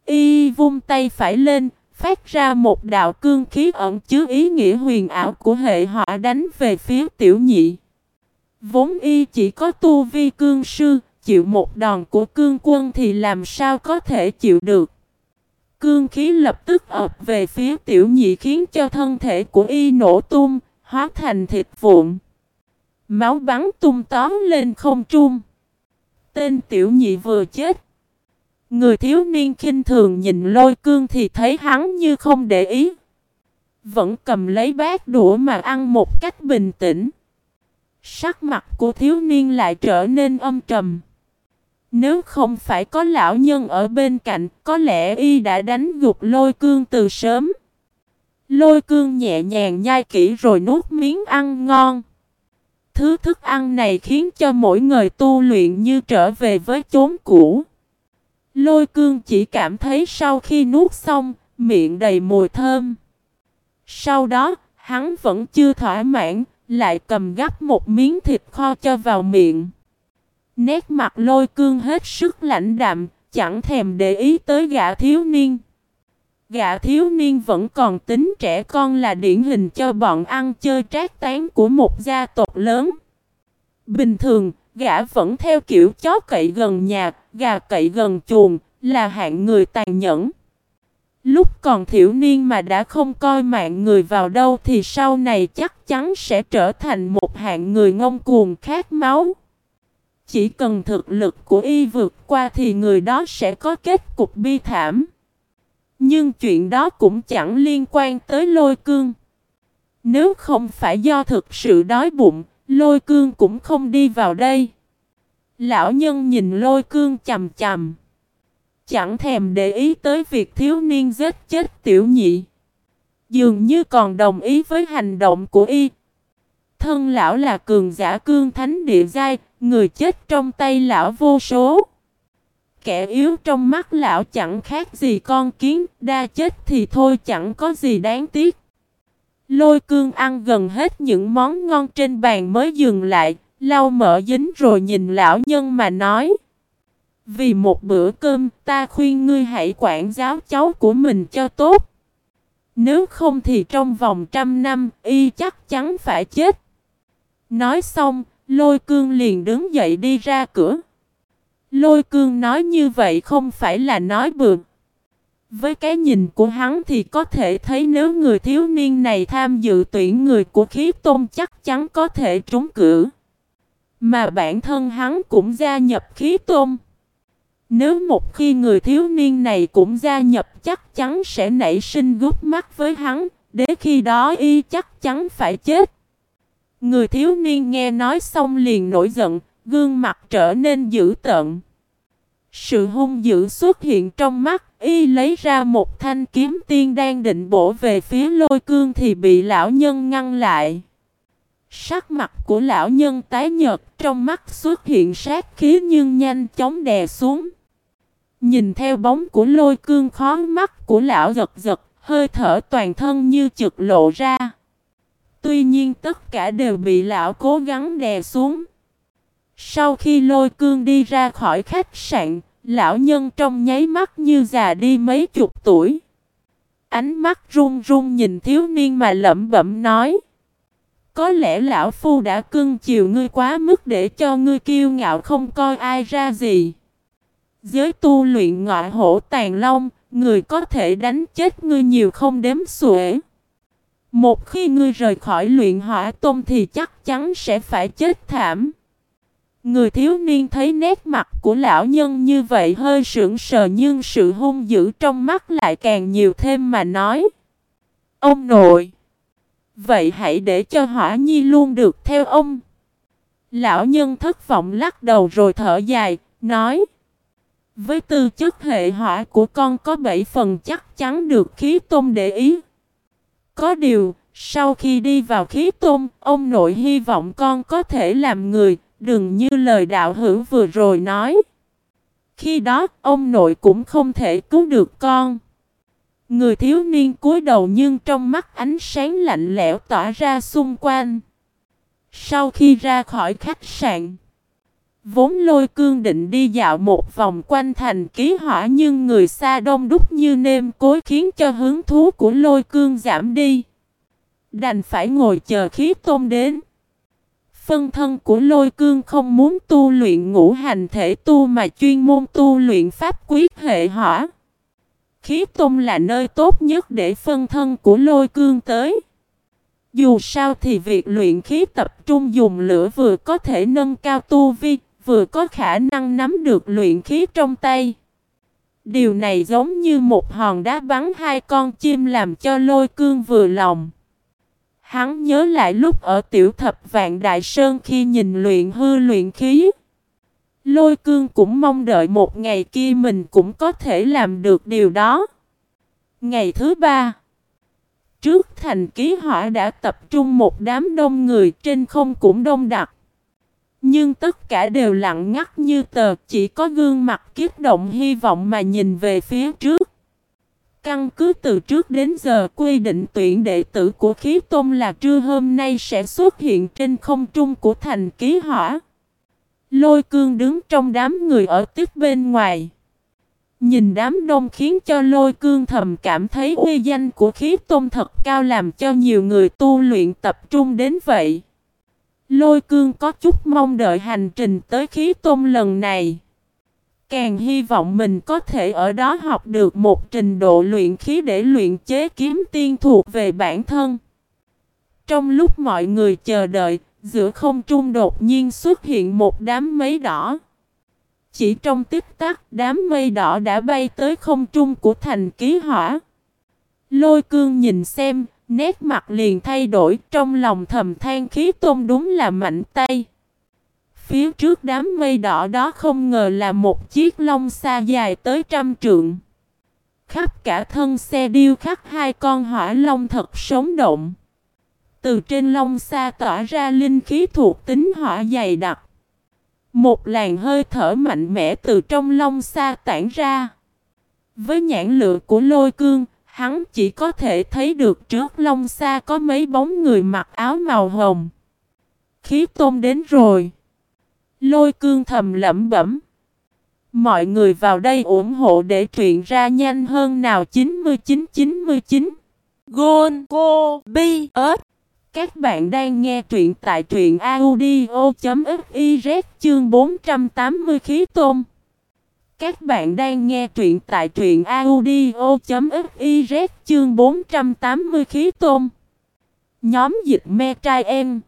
Speaker 1: Y vung tay phải lên, phát ra một đạo cương khí ẩn chứa ý nghĩa huyền ảo của hệ họa đánh về phía tiểu nhị. Vốn y chỉ có tu vi cương sư, chịu một đòn của cương quân thì làm sao có thể chịu được. Cương khí lập tức ập về phía tiểu nhị khiến cho thân thể của y nổ tung, hóa thành thịt vụn. Máu bắn tung tóm lên không trung. Tên tiểu nhị vừa chết. Người thiếu niên khinh thường nhìn lôi cương thì thấy hắn như không để ý. Vẫn cầm lấy bát đũa mà ăn một cách bình tĩnh. Sắc mặt của thiếu niên lại trở nên âm trầm. Nếu không phải có lão nhân ở bên cạnh, có lẽ y đã đánh gục lôi cương từ sớm. Lôi cương nhẹ nhàng nhai kỹ rồi nuốt miếng ăn ngon. Thứ thức ăn này khiến cho mỗi người tu luyện như trở về với chốn cũ. Lôi cương chỉ cảm thấy sau khi nuốt xong, miệng đầy mùi thơm. Sau đó, hắn vẫn chưa thỏa mãn, lại cầm gắp một miếng thịt kho cho vào miệng. Nét mặt lôi cương hết sức lãnh đạm, chẳng thèm để ý tới gã thiếu niên. Gã thiếu niên vẫn còn tính trẻ con là điển hình cho bọn ăn chơi trác tán của một gia tộc lớn. Bình thường, gã vẫn theo kiểu chó cậy gần nhà, gà cậy gần chuồng, là hạng người tàn nhẫn. Lúc còn thiểu niên mà đã không coi mạng người vào đâu thì sau này chắc chắn sẽ trở thành một hạng người ngông cuồng khát máu. Chỉ cần thực lực của y vượt qua thì người đó sẽ có kết cục bi thảm. Nhưng chuyện đó cũng chẳng liên quan tới lôi cương. Nếu không phải do thực sự đói bụng, lôi cương cũng không đi vào đây. Lão nhân nhìn lôi cương chầm chầm. Chẳng thèm để ý tới việc thiếu niên giết chết tiểu nhị. Dường như còn đồng ý với hành động của y. Thân lão là cường giả cương thánh địa giai, người chết trong tay lão vô số. Kẻ yếu trong mắt lão chẳng khác gì con kiến, đa chết thì thôi chẳng có gì đáng tiếc. Lôi cương ăn gần hết những món ngon trên bàn mới dừng lại, lau mỡ dính rồi nhìn lão nhân mà nói. Vì một bữa cơm, ta khuyên ngươi hãy quản giáo cháu của mình cho tốt. Nếu không thì trong vòng trăm năm, y chắc chắn phải chết. Nói xong, lôi cương liền đứng dậy đi ra cửa. Lôi cương nói như vậy không phải là nói bừa. Với cái nhìn của hắn thì có thể thấy nếu người thiếu niên này tham dự tuyển người của khí tôn chắc chắn có thể trúng cử. Mà bản thân hắn cũng gia nhập khí tôn. Nếu một khi người thiếu niên này cũng gia nhập chắc chắn sẽ nảy sinh gút mắt với hắn, Đến khi đó y chắc chắn phải chết. Người thiếu niên nghe nói xong liền nổi giận, gương mặt trở nên dữ tợn. Sự hung dữ xuất hiện trong mắt, y lấy ra một thanh kiếm tiên đang định bổ về phía lôi cương thì bị lão nhân ngăn lại. Sắc mặt của lão nhân tái nhợt, trong mắt xuất hiện sát khí nhưng nhanh chóng đè xuống. Nhìn theo bóng của lôi cương khó mắt của lão giật giật, hơi thở toàn thân như trực lộ ra. Tuy nhiên tất cả đều bị lão cố gắng đè xuống. Sau khi lôi cương đi ra khỏi khách sạn, lão nhân trong nháy mắt như già đi mấy chục tuổi. Ánh mắt run run nhìn thiếu niên mà lẩm bẩm nói. Có lẽ lão phu đã cưng chiều ngươi quá mức để cho ngươi kiêu ngạo không coi ai ra gì. Giới tu luyện ngọa hổ tàn long, người có thể đánh chết ngươi nhiều không đếm xuể. Một khi ngươi rời khỏi luyện hỏa tôn thì chắc chắn sẽ phải chết thảm. Người thiếu niên thấy nét mặt của lão nhân như vậy hơi sững sờ nhưng sự hung dữ trong mắt lại càng nhiều thêm mà nói. Ông nội! Vậy hãy để cho hỏa nhi luôn được theo ông. Lão nhân thất vọng lắc đầu rồi thở dài, nói. Với tư chất hệ hỏa của con có bảy phần chắc chắn được khí tôn để ý. Có điều, sau khi đi vào khí tôn, ông nội hy vọng con có thể làm người, đừng như lời đạo hữu vừa rồi nói. Khi đó, ông nội cũng không thể cứu được con. Người thiếu niên cúi đầu nhưng trong mắt ánh sáng lạnh lẽo tỏa ra xung quanh. Sau khi ra khỏi khách sạn, vốn lôi cương định đi dạo một vòng quanh thành ký hỏa nhưng người xa đông đúc như nêm cối khiến cho hứng thú của lôi cương giảm đi. Đành phải ngồi chờ khí tôn đến. Phân thân của lôi cương không muốn tu luyện ngũ hành thể tu mà chuyên môn tu luyện pháp quyết hệ hỏa. Khí tôn là nơi tốt nhất để phân thân của lôi cương tới. Dù sao thì việc luyện khí tập trung dùng lửa vừa có thể nâng cao tu vi, vừa có khả năng nắm được luyện khí trong tay. Điều này giống như một hòn đá bắn hai con chim làm cho lôi cương vừa lòng. Hắn nhớ lại lúc ở tiểu thập vạn đại sơn khi nhìn luyện hư luyện khí. Lôi cương cũng mong đợi một ngày kia mình cũng có thể làm được điều đó. Ngày thứ ba, Trước thành ký hỏa đã tập trung một đám đông người trên không cũng đông đặc. Nhưng tất cả đều lặng ngắt như tờ, chỉ có gương mặt kiếp động hy vọng mà nhìn về phía trước. Căn cứ từ trước đến giờ, quy định tuyển đệ tử của khí tôn là trưa hôm nay sẽ xuất hiện trên không trung của thành ký hỏa. Lôi cương đứng trong đám người ở tiếp bên ngoài. Nhìn đám đông khiến cho lôi cương thầm cảm thấy uy danh của khí tôn thật cao làm cho nhiều người tu luyện tập trung đến vậy. Lôi cương có chút mong đợi hành trình tới khí tôn lần này. Càng hy vọng mình có thể ở đó học được một trình độ luyện khí để luyện chế kiếm tiên thuộc về bản thân. Trong lúc mọi người chờ đợi, giữa không trung đột nhiên xuất hiện một đám mây đỏ. Chỉ trong tích tắc, đám mây đỏ đã bay tới không trung của thành ký hỏa. Lôi cương nhìn xem, nét mặt liền thay đổi, trong lòng thầm than khí tôn đúng là mạnh tay. Phía trước đám mây đỏ đó không ngờ là một chiếc lông xa dài tới trăm trượng. Khắp cả thân xe điêu khắc hai con hỏa long thật sống động. Từ trên lông xa tỏa ra linh khí thuộc tính hỏa dày đặc. Một làn hơi thở mạnh mẽ từ trong lông xa tản ra. Với nhãn lựa của lôi cương, hắn chỉ có thể thấy được trước lông xa có mấy bóng người mặc áo màu hồng. Khí tôn đến rồi. Lôi cương thầm lẩm bẩm. Mọi người vào đây ủng hộ để truyện ra nhanh hơn nào 99-99. Gôn, Cô, Bi ớt các bạn đang nghe truyện tại truyện audio.fiz chương 480 khí tôm. Các bạn đang nghe truyện tại truyện audio.fiz chương 480 khí tôm. Nhóm dịch me trai em.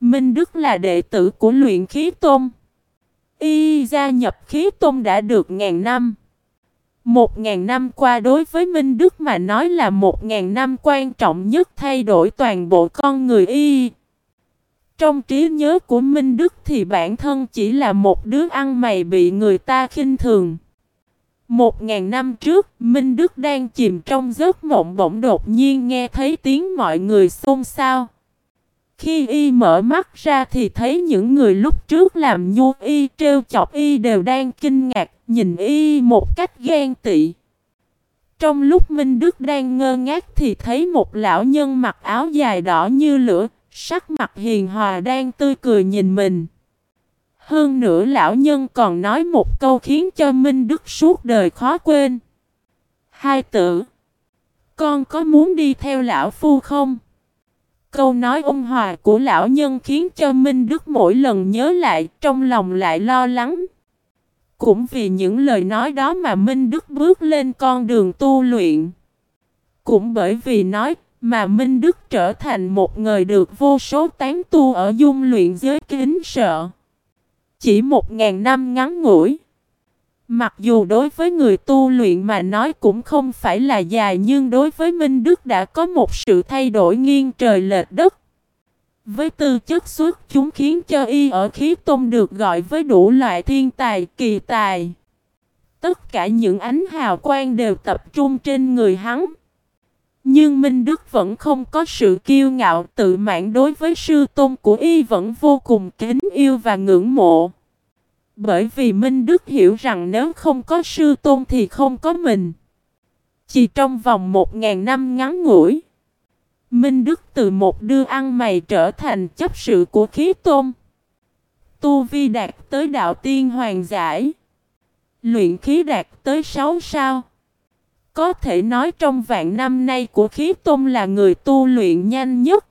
Speaker 1: Minh Đức là đệ tử của luyện khí tôm. Y gia nhập khí tôm đã được ngàn năm. Một ngàn năm qua đối với Minh Đức mà nói là một ngàn năm quan trọng nhất thay đổi toàn bộ con người y. Trong trí nhớ của Minh Đức thì bản thân chỉ là một đứa ăn mày bị người ta khinh thường. Một ngàn năm trước, Minh Đức đang chìm trong giấc mộng bỗng đột nhiên nghe thấy tiếng mọi người xôn xao. Khi y mở mắt ra thì thấy những người lúc trước làm nhu y trêu chọc y đều đang kinh ngạc, nhìn y một cách ghen tị. Trong lúc Minh Đức đang ngơ ngác thì thấy một lão nhân mặc áo dài đỏ như lửa, sắc mặt hiền hòa đang tươi cười nhìn mình. Hơn nữa lão nhân còn nói một câu khiến cho Minh Đức suốt đời khó quên. Hai tử, con có muốn đi theo lão phu không? Câu nói ôn hòa của lão nhân khiến cho Minh Đức mỗi lần nhớ lại trong lòng lại lo lắng. Cũng vì những lời nói đó mà Minh Đức bước lên con đường tu luyện. Cũng bởi vì nói mà Minh Đức trở thành một người được vô số tán tu ở dung luyện giới kính sợ. Chỉ một ngàn năm ngắn ngủi. Mặc dù đối với người tu luyện mà nói cũng không phải là dài, nhưng đối với Minh Đức đã có một sự thay đổi nghiêng trời lệch đất. Với tư chất xuất chúng khiến cho y ở khí tôn được gọi với đủ loại thiên tài, kỳ tài. Tất cả những ánh hào quang đều tập trung trên người hắn. Nhưng Minh Đức vẫn không có sự kiêu ngạo tự mãn đối với sư tôn của y vẫn vô cùng kính yêu và ngưỡng mộ. Bởi vì Minh Đức hiểu rằng nếu không có sư tôn thì không có mình. Chỉ trong vòng một ngàn năm ngắn ngủi, Minh Đức từ một đưa ăn mày trở thành chấp sự của khí tôn. Tu Vi đạt tới đạo tiên hoàng giải. Luyện khí đạt tới sáu sao. Có thể nói trong vạn năm nay của khí tôn là người tu luyện nhanh nhất.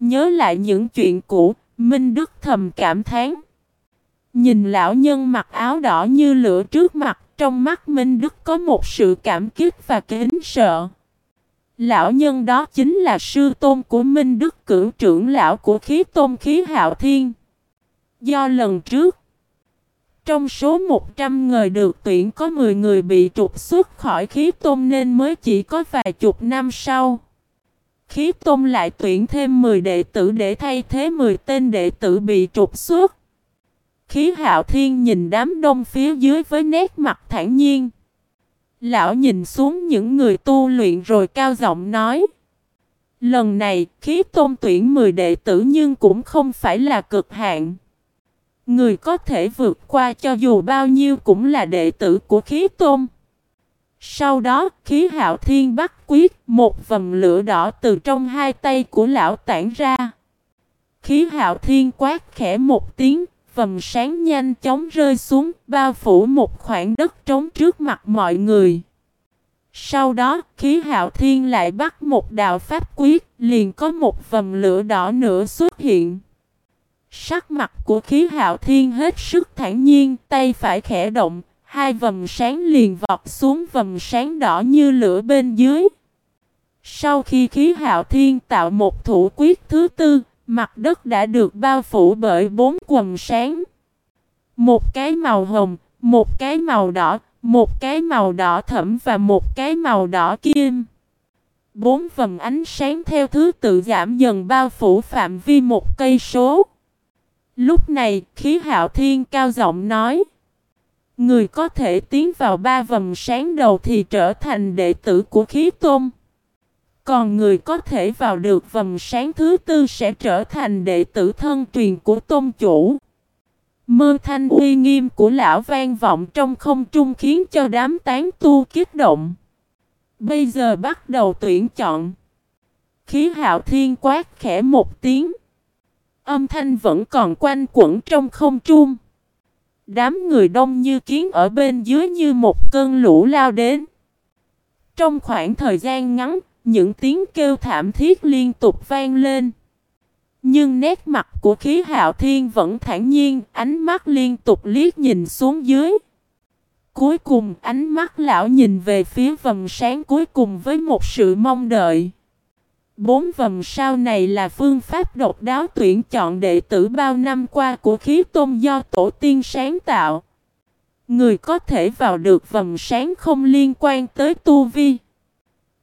Speaker 1: Nhớ lại những chuyện cũ, Minh Đức thầm cảm thán. Nhìn lão nhân mặc áo đỏ như lửa trước mặt, trong mắt Minh Đức có một sự cảm kích và kính sợ. Lão nhân đó chính là sư tôn của Minh Đức cửu trưởng lão của khí tôn khí hạo thiên. Do lần trước, trong số 100 người được tuyển có 10 người bị trục xuất khỏi khí tôn nên mới chỉ có vài chục năm sau. Khí tôn lại tuyển thêm 10 đệ tử để thay thế 10 tên đệ tử bị trục xuất. Khí hạo thiên nhìn đám đông phía dưới với nét mặt thản nhiên. Lão nhìn xuống những người tu luyện rồi cao giọng nói. Lần này, khí tôn tuyển 10 đệ tử nhưng cũng không phải là cực hạn. Người có thể vượt qua cho dù bao nhiêu cũng là đệ tử của khí tôn. Sau đó khí hạo thiên bắt quyết một vầm lửa đỏ từ trong hai tay của lão tản ra. Khí hạo thiên quát khẽ một tiếng vầng sáng nhanh chóng rơi xuống, bao phủ một khoảng đất trống trước mặt mọi người. Sau đó, khí hạo thiên lại bắt một đạo pháp quyết, liền có một vầng lửa đỏ nữa xuất hiện. Sắc mặt của khí hạo thiên hết sức thản nhiên, tay phải khẽ động, hai vầng sáng liền vọt xuống vầng sáng đỏ như lửa bên dưới. Sau khi khí hạo thiên tạo một thủ quyết thứ tư, mặt đất đã được bao phủ bởi bốn quần sáng. Một cái màu hồng, một cái màu đỏ, một cái màu đỏ thẫm và một cái màu đỏ kim. Bốn vầng ánh sáng theo thứ tự giảm dần bao phủ phạm vi một cây số. Lúc này, khí hạo thiên cao giọng nói. Người có thể tiến vào ba vầng sáng đầu thì trở thành đệ tử của khí tôn. Còn người có thể vào được vầng sáng thứ tư sẽ trở thành đệ tử thân truyền của tôn chủ. Mơ thanh uy nghiêm của lão vang vọng trong không trung khiến cho đám tán tu kích động. Bây giờ bắt đầu tuyển chọn. Khí hạo thiên quát khẽ một tiếng. Âm thanh vẫn còn quanh quẩn trong không trung. Đám người đông như kiến ở bên dưới như một cơn lũ lao đến. Trong khoảng thời gian ngắn, những tiếng kêu thảm thiết liên tục vang lên. Nhưng nét mặt của khí hạo thiên vẫn thản nhiên, ánh mắt liên tục liếc nhìn xuống dưới. Cuối cùng ánh mắt lão nhìn về phía vầng sáng cuối cùng với một sự mong đợi. Bốn vầng sao này là phương pháp độc đáo tuyển chọn đệ tử bao năm qua của khí tôn do tổ tiên sáng tạo. Người có thể vào được vầng sáng không liên quan tới tu vi.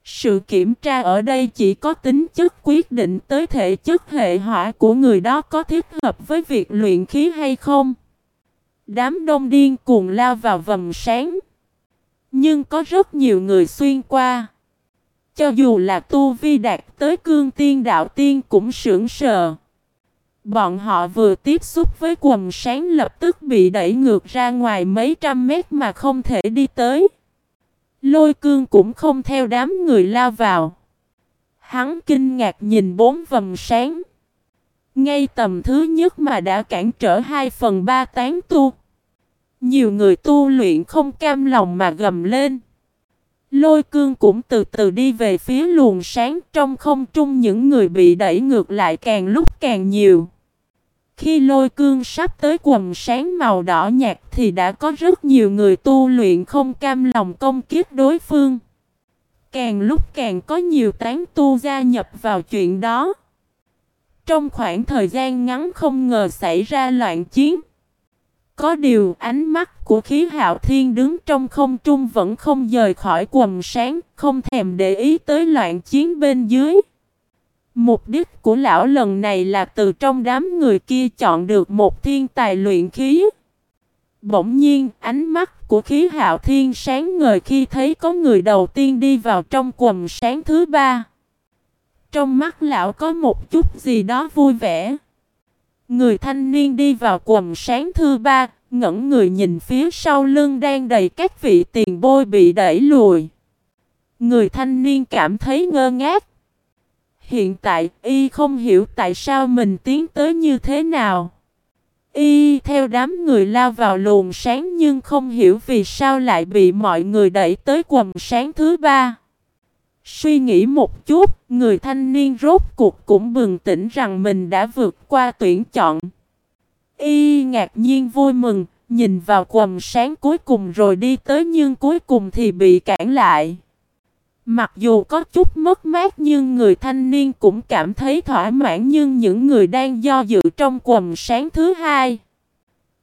Speaker 1: Sự kiểm tra ở đây chỉ có tính chất quyết định tới thể chất hệ hỏa của người đó có thích hợp với việc luyện khí hay không. Đám đông điên cuồng lao vào vầng sáng. Nhưng có rất nhiều người xuyên qua. Cho dù là tu vi đạt tới cương tiên đạo tiên cũng sững sờ. Bọn họ vừa tiếp xúc với quần sáng lập tức bị đẩy ngược ra ngoài mấy trăm mét mà không thể đi tới. Lôi cương cũng không theo đám người lao vào. Hắn kinh ngạc nhìn bốn vầng sáng. Ngay tầm thứ nhất mà đã cản trở hai phần ba tán tu. Nhiều người tu luyện không cam lòng mà gầm lên. Lôi cương cũng từ từ đi về phía luồng sáng trong không trung, những người bị đẩy ngược lại càng lúc càng nhiều. Khi lôi cương sắp tới quần sáng màu đỏ nhạt thì đã có rất nhiều người tu luyện không cam lòng công kiếp đối phương. Càng lúc càng có nhiều tán tu gia nhập vào chuyện đó. Trong khoảng thời gian ngắn không ngờ xảy ra loạn chiến. Có điều ánh mắt của khí hạo thiên đứng trong không trung vẫn không rời khỏi quần sáng, không thèm để ý tới loạn chiến bên dưới. Mục đích của lão lần này là từ trong đám người kia chọn được một thiên tài luyện khí. Bỗng nhiên, ánh mắt của khí hạo thiên sáng ngời khi thấy có người đầu tiên đi vào trong quần sáng thứ ba. Trong mắt lão có một chút gì đó vui vẻ. Người thanh niên đi vào quầm sáng thứ ba, ngẩn người nhìn phía sau lưng đang đầy các vị tiền bôi bị đẩy lùi. Người thanh niên cảm thấy ngơ ngác. Hiện tại y không hiểu tại sao mình tiến tới như thế nào. Y theo đám người lao vào luồng sáng nhưng không hiểu vì sao lại bị mọi người đẩy tới quầm sáng thứ ba. Suy nghĩ một chút, người thanh niên rốt cuộc cũng bừng tỉnh rằng mình đã vượt qua tuyển chọn. Y ngạc nhiên vui mừng, nhìn vào quần sáng cuối cùng rồi đi tới nhưng cuối cùng thì bị cản lại. Mặc dù có chút mất mát nhưng người thanh niên cũng cảm thấy thỏa mãn nhưng những người đang do dự trong quần sáng thứ hai.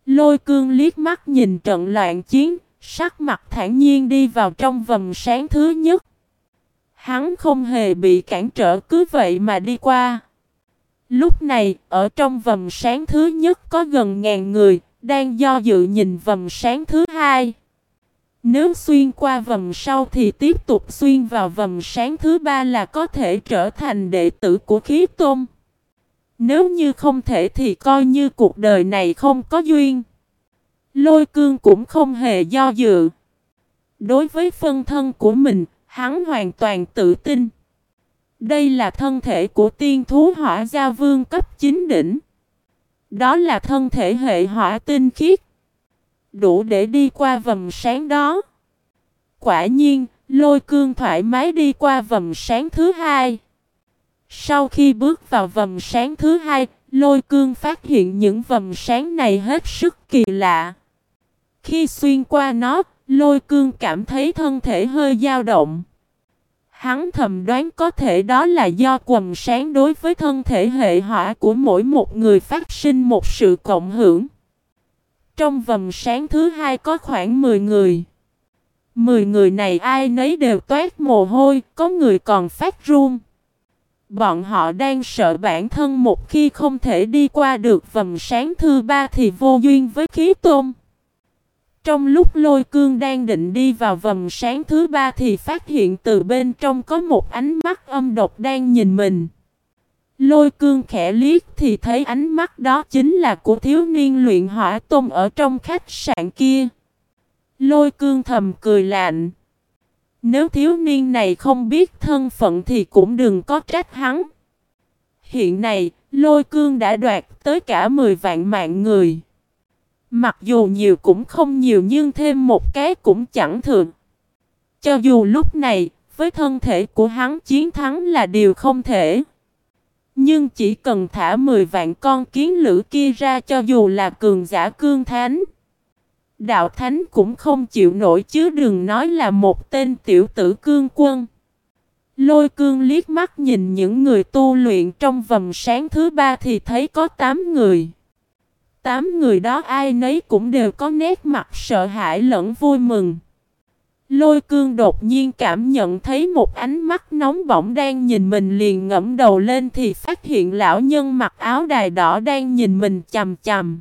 Speaker 1: Lôi cương liếc mắt nhìn trận loạn chiến, sắc mặt thản nhiên đi vào trong vầm sáng thứ nhất. Hắn không hề bị cản trở cứ vậy mà đi qua. Lúc này, ở trong vầm sáng thứ nhất có gần ngàn người, đang do dự nhìn vầm sáng thứ hai. Nếu xuyên qua vầm sau thì tiếp tục xuyên vào vầm sáng thứ ba là có thể trở thành đệ tử của khí tôn. Nếu như không thể thì coi như cuộc đời này không có duyên. Lôi cương cũng không hề do dự. Đối với phân thân của mình, hắn hoàn toàn tự tin. Đây là thân thể của tiên thú hỏa gia vương cấp 9 đỉnh. Đó là thân thể hệ hỏa tinh khiết. Đủ để đi qua vầm sáng đó. Quả nhiên, lôi cương thoải mái đi qua vầm sáng thứ hai. Sau khi bước vào vầm sáng thứ hai, Lôi cương phát hiện những vầng sáng này hết sức kỳ lạ. Khi xuyên qua nó, lôi cương cảm thấy thân thể hơi dao động. Hắn thầm đoán có thể đó là do quần sáng đối với thân thể hệ hỏa của mỗi một người phát sinh một sự cộng hưởng. Trong vầng sáng thứ hai có khoảng 10 người. 10 người này ai nấy đều toát mồ hôi, có người còn phát run. Bọn họ đang sợ bản thân một khi không thể đi qua được vầng sáng thứ ba thì vô duyên với khí tôm. Trong lúc lôi cương đang định đi vào vầng sáng thứ ba thì phát hiện từ bên trong có một ánh mắt âm độc đang nhìn mình. Lôi cương khẽ liếc thì thấy ánh mắt đó chính là của thiếu niên luyện hỏa tôn ở trong khách sạn kia. Lôi cương thầm cười lạnh. Nếu thiếu niên này không biết thân phận thì cũng đừng có trách hắn. Hiện nay, lôi cương đã đoạt tới cả 10 vạn mạng người. Mặc dù nhiều cũng không nhiều nhưng thêm một cái cũng chẳng thường. Cho dù lúc này, với thân thể của hắn chiến thắng là điều không thể. Nhưng chỉ cần thả 10 vạn con kiến lửa kia ra cho dù là cường giả cương thánh. Đạo thánh cũng không chịu nổi chứ đừng nói là một tên tiểu tử cương quân. Lôi cương liếc mắt nhìn những người tu luyện trong vòng sáng thứ ba thì thấy có 8 người. Tám người đó ai nấy cũng đều có nét mặt sợ hãi lẫn vui mừng. Lôi cương đột nhiên cảm nhận thấy một ánh mắt nóng bỏng đang nhìn mình liền ngẫm đầu lên thì phát hiện lão nhân mặc áo đài đỏ đang nhìn mình chầm chầm.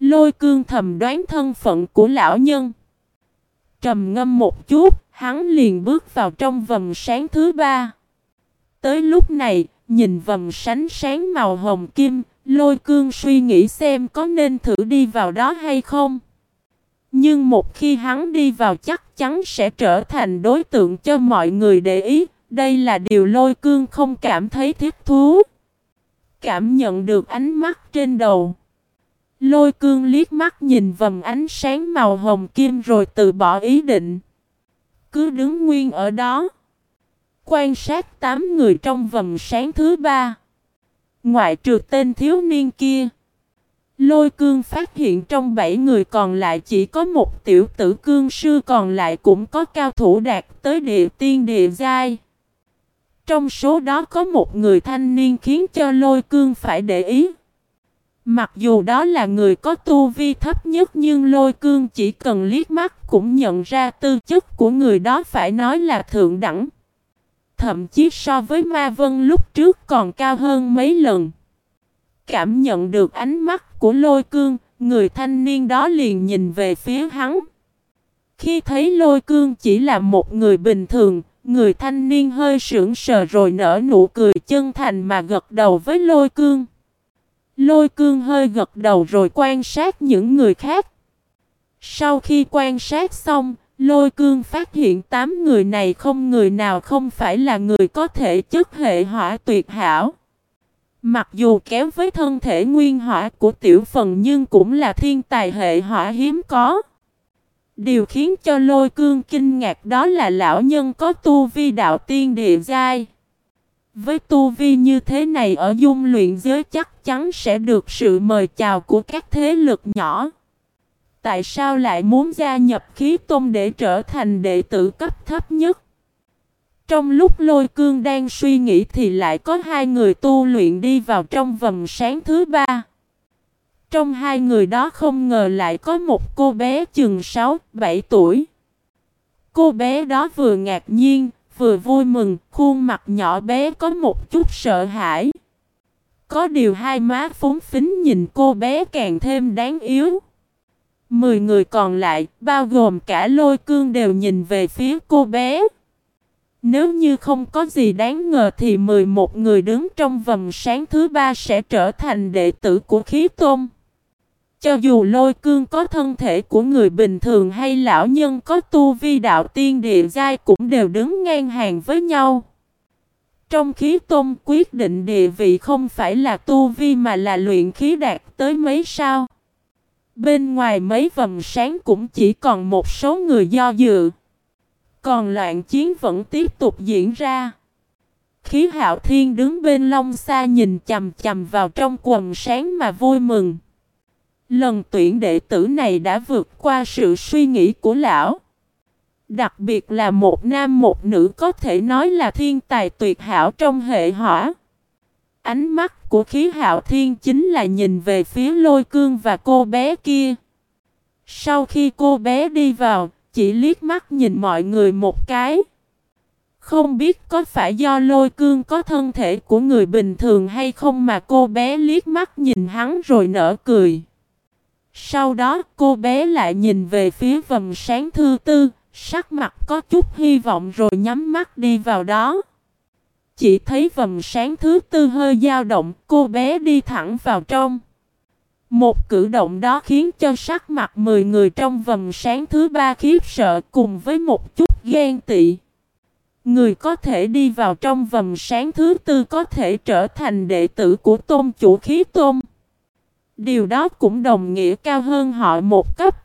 Speaker 1: Lôi cương thầm đoán thân phận của lão nhân. Trầm ngâm một chút, hắn liền bước vào trong vầng sáng thứ ba. Tới lúc này, nhìn vầng sánh sáng màu hồng kim, Lôi cương suy nghĩ xem có nên thử đi vào đó hay không. Nhưng một khi hắn đi vào chắc chắn sẽ trở thành đối tượng cho mọi người để ý. Đây là điều lôi cương không cảm thấy thiết thú. Cảm nhận được ánh mắt trên đầu. Lôi cương liếc mắt nhìn vầng ánh sáng màu hồng kim rồi từ bỏ ý định. Cứ đứng nguyên ở đó. Quan sát tám người trong vầng sáng thứ ba. Ngoại trừ tên thiếu niên kia. Lôi cương phát hiện trong bảy người còn lại chỉ có một tiểu tử cương sư còn lại cũng có cao thủ đạt tới địa tiên địa giai. Trong số đó có một người thanh niên khiến cho lôi cương phải để ý. Mặc dù đó là người có tu vi thấp nhất nhưng lôi cương chỉ cần liếc mắt cũng nhận ra tư chất của người đó phải nói là thượng đẳng thậm chí so với ma vân lúc trước còn cao hơn mấy lần. Cảm nhận được ánh mắt của lôi cương, người thanh niên đó liền nhìn về phía hắn. Khi thấy lôi cương chỉ là một người bình thường, người thanh niên hơi sững sờ rồi nở nụ cười chân thành mà gật đầu với lôi cương. Lôi cương hơi gật đầu rồi quan sát những người khác. Sau khi quan sát xong, Lôi cương phát hiện tám người này không, người nào không phải là người có thể chất hệ hỏa tuyệt hảo. Mặc dù kéo với thân thể nguyên hỏa của tiểu phần nhưng cũng là thiên tài hệ hỏa hiếm có. Điều khiến cho lôi cương kinh ngạc đó là lão nhân có tu vi đạo tiên địa giai. Với tu vi như thế này ở dung luyện giới chắc chắn sẽ được sự mời chào của các thế lực nhỏ. Tại sao lại muốn gia nhập khí tôn để trở thành đệ tử cấp thấp nhất? Trong lúc lôi cương đang suy nghĩ thì lại có hai người tu luyện đi vào trong vầng sáng thứ ba. Trong hai người đó không ngờ lại có một cô bé chừng 6-7 tuổi. Cô bé đó vừa ngạc nhiên, vừa vui mừng, khuôn mặt nhỏ bé có một chút sợ hãi. Có điều hai má phúng phính nhìn cô bé càng thêm đáng yếu. Mười người còn lại, bao gồm cả lôi cương đều nhìn về phía cô bé. Nếu như không có gì đáng ngờ thì 11 người đứng trong vòng sáng thứ ba sẽ trở thành đệ tử của khí tôn. Cho dù lôi cương có thân thể của người bình thường hay lão nhân có tu vi đạo tiên địa giai cũng đều đứng ngang hàng với nhau. Trong khí tôn quyết định địa vị không phải là tu vi mà là luyện khí đạt tới mấy sao. Bên ngoài mấy vầng sáng cũng chỉ còn một số người do dự. Còn loạn chiến vẫn tiếp tục diễn ra. Khí hạo thiên đứng bên long xa nhìn chầm chầm vào trong quần sáng mà vui mừng. Lần tuyển đệ tử này đã vượt qua sự suy nghĩ của lão. Đặc biệt là một nam một nữ có thể nói là thiên tài tuyệt hảo trong hệ hỏa. Ánh mắt của khí hạo thiên chính là nhìn về phía lôi cương và cô bé kia. Sau khi cô bé đi vào, chỉ liếc mắt nhìn mọi người một cái. Không biết có phải do lôi cương có thân thể của người bình thường hay không mà cô bé liếc mắt nhìn hắn rồi nở cười. Sau đó cô bé lại nhìn về phía vầng sáng thứ tư, sắc mặt có chút hy vọng rồi nhắm mắt đi vào đó. Chỉ thấy vầng sáng thứ tư hơi dao động, cô bé đi thẳng vào trong. Một cử động đó khiến cho sắc mặt 10 người trong vầng sáng thứ ba khiếp sợ cùng với một chút ghen tị. Người có thể đi vào trong vầng sáng thứ tư có thể trở thành đệ tử của tôn chủ khí tôn. Điều đó cũng đồng nghĩa cao hơn họ một cấp.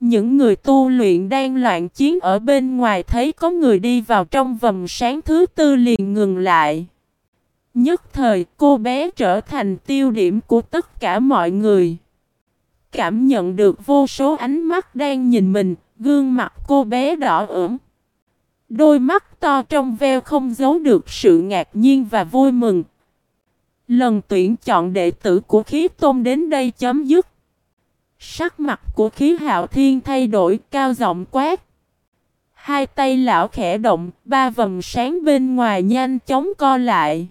Speaker 1: Những người tu luyện đang loạn chiến ở bên ngoài thấy có người đi vào trong vầng sáng thứ tư liền ngừng lại. Nhất thời cô bé trở thành tiêu điểm của tất cả mọi người. Cảm nhận được vô số ánh mắt đang nhìn mình, gương mặt cô bé đỏ ửng. Đôi mắt to trong veo không giấu được sự ngạc nhiên và vui mừng. Lần tuyển chọn đệ tử của khí tôn đến đây chấm dứt. Sắc mặt của khí hạo thiên thay đổi cao giọng quát. Hai tay lão khẽ động, ba vầng sáng bên ngoài nhanh chóng co lại.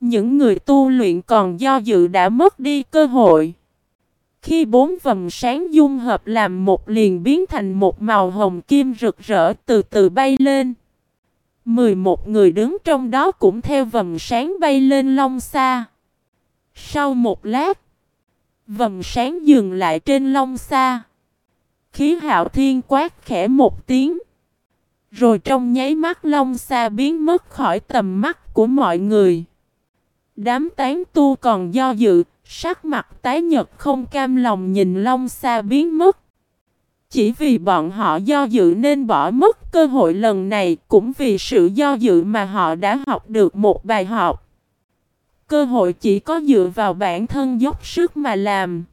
Speaker 1: Những người tu luyện còn do dự đã mất đi cơ hội. Khi bốn vầng sáng dung hợp làm một liền biến thành một màu hồng kim rực rỡ từ từ bay lên. 11 người đứng trong đó cũng theo vầng sáng bay lên long xa. Sau một lát, vầng sáng dừng lại trên long xa. Khí hạo thiên quát khẽ một tiếng. Rồi trong nháy mắt long xa biến mất khỏi tầm mắt của mọi người. Đám tán tu còn do dự, sắc mặt tái nhật không cam lòng nhìn long xa biến mất. Chỉ vì bọn họ do dự nên bỏ mất cơ hội lần này, cũng vì sự do dự mà họ đã học được một bài học. Cơ hội chỉ có dựa vào bản thân dốc sức mà làm.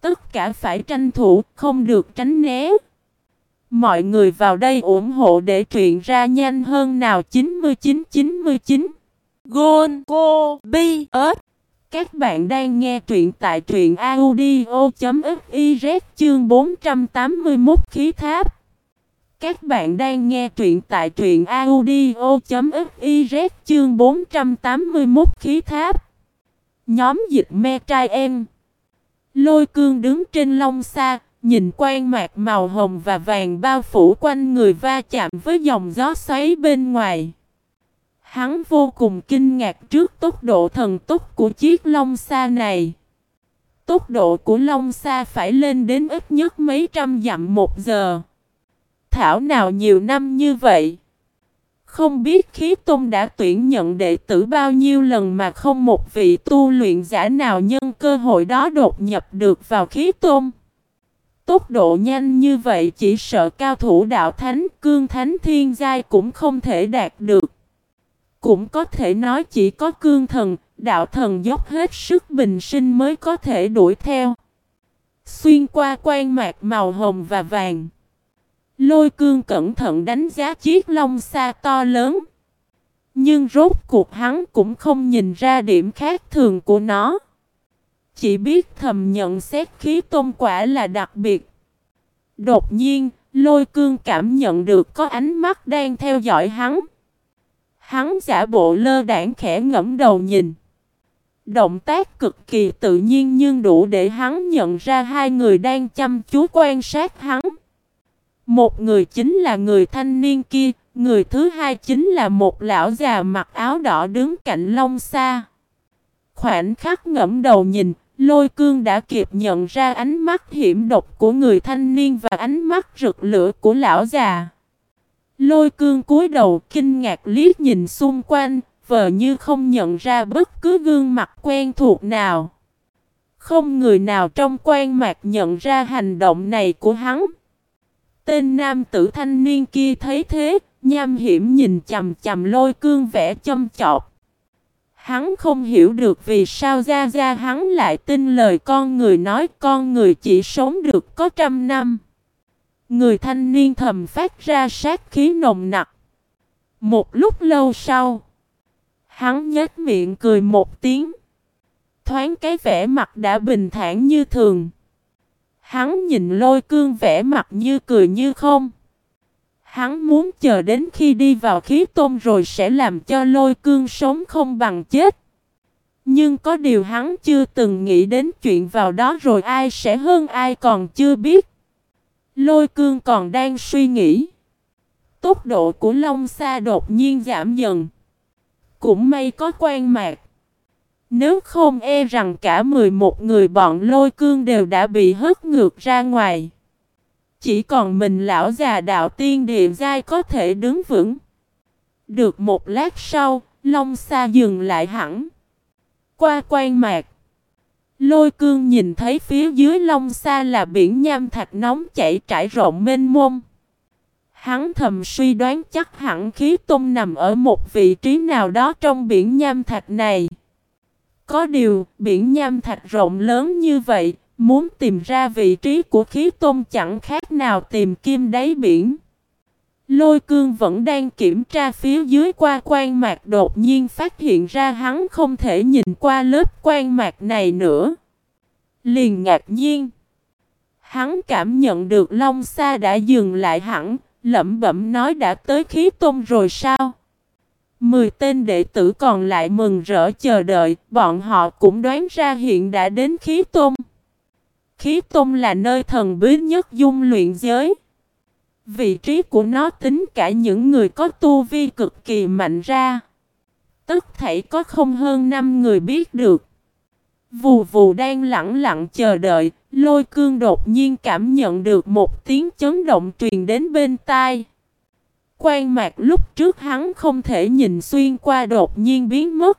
Speaker 1: Tất cả phải tranh thủ, không được tránh né. Mọi người vào đây ủng hộ để truyện ra nhanh hơn nào 99-99. Gôn Cô Bi ớt các bạn đang nghe truyện tại truyện audio.fiz chương 481 khí tháp. Các bạn đang nghe truyện tại truyện audio.fiz chương 481 khí tháp. Nhóm dịch me trai em. Lôi cương đứng trên long xa, nhìn quang mạc màu hồng và vàng bao phủ quanh người va chạm với dòng gió xoáy bên ngoài. Hắn vô cùng kinh ngạc trước tốc độ thần tốc của chiếc long xa này. Tốc độ của long xa phải lên đến ít nhất mấy trăm dặm một giờ. Thảo nào nhiều năm như vậy. Không biết khí tôn đã tuyển nhận đệ tử bao nhiêu lần mà không một vị tu luyện giả nào nhân cơ hội đó đột nhập được vào khí tôn. Tốc độ nhanh như vậy chỉ sợ cao thủ đạo thánh cương thánh thiên giai cũng không thể đạt được. Cũng có thể nói chỉ có cương thần, đạo thần dốc hết sức bình sinh mới có thể đuổi theo. Xuyên qua quan mạc màu hồng và vàng. Lôi cương cẩn thận đánh giá chiếc lông xa to lớn. Nhưng rốt cuộc hắn cũng không nhìn ra điểm khác thường của nó. Chỉ biết thầm nhận xét khí tôn quả là đặc biệt. Đột nhiên, lôi cương cảm nhận được có ánh mắt đang theo dõi hắn. Hắn giả bộ lơ đảng khẽ ngẫm đầu nhìn. Động tác cực kỳ tự nhiên nhưng đủ để hắn nhận ra hai người đang chăm chú quan sát hắn. Một người chính là người thanh niên kia, người thứ hai chính là một lão già mặc áo đỏ đứng cạnh Long Sa. Khoảnh khắc ngẫm đầu nhìn, lôi cương đã kịp nhận ra ánh mắt hiểm độc của người thanh niên và ánh mắt rực lửa của lão già. Lôi cương cúi đầu kinh ngạc liếc nhìn xung quanh, vờ như không nhận ra bất cứ gương mặt quen thuộc nào. Không người nào trong quan mạc nhận ra hành động này của hắn. Tên nam tử thanh niên kia thấy thế, nham hiểm nhìn chầm chầm lôi cương vẽ châm chọc. Hắn không hiểu được vì sao Gia Gia hắn lại tin lời con người nói con người chỉ sống được có trăm năm. Người thanh niên thầm phát ra sát khí nồng nặc. Một lúc lâu sau, hắn nhếch miệng cười một tiếng. Thoáng cái vẻ mặt đã bình thản như thường. Hắn nhìn lôi cương vẽ mặt như cười như không. Hắn muốn chờ đến khi đi vào khí tôm rồi sẽ làm cho lôi cương sống không bằng chết. Nhưng có điều hắn chưa từng nghĩ đến chuyện vào đó rồi ai sẽ hơn ai còn chưa biết. Lôi cương còn đang suy nghĩ. Tốc độ của Long Sa đột nhiên giảm dần. Cũng may có quan mạc. Nếu không e rằng cả 11 người bọn lôi cương đều đã bị hất ngược ra ngoài. Chỉ còn mình lão già đạo tiên địa giai có thể đứng vững. Được một lát sau, Long Sa dừng lại hẳn. Qua quan mạc. Lôi cương nhìn thấy phía dưới Long Sa là biển nham thạch nóng chảy trải rộng mênh mông. Hắn thầm suy đoán chắc hẳn khí tung nằm ở một vị trí nào đó trong biển nham thạch này. Có điều, biển nham thạch rộng lớn như vậy, muốn tìm ra vị trí của khí tôn chẳng khác nào tìm kim đáy biển. Lôi cương vẫn đang kiểm tra phía dưới qua quan mạc đột nhiên phát hiện ra hắn không thể nhìn qua lớp quan mạc này nữa. Liền ngạc nhiên. Hắn cảm nhận được Long Sa đã dừng lại hẳn, lẩm bẩm nói đã tới khí tôn rồi sao? Mười tên đệ tử còn lại mừng rỡ chờ đợi, bọn họ cũng đoán ra hiện đã đến khí tôm. Khí tôm là nơi thần bí nhất dung luyện giới. Vị trí của nó tính cả những người có tu vi cực kỳ mạnh ra. Tất thảy có không hơn 5 người biết được. Vù vù đang lặng lặng chờ đợi, lôi cương đột nhiên cảm nhận được một tiếng chấn động truyền đến bên tai. Quan mạc lúc trước hắn không thể nhìn xuyên qua đột nhiên biến mất.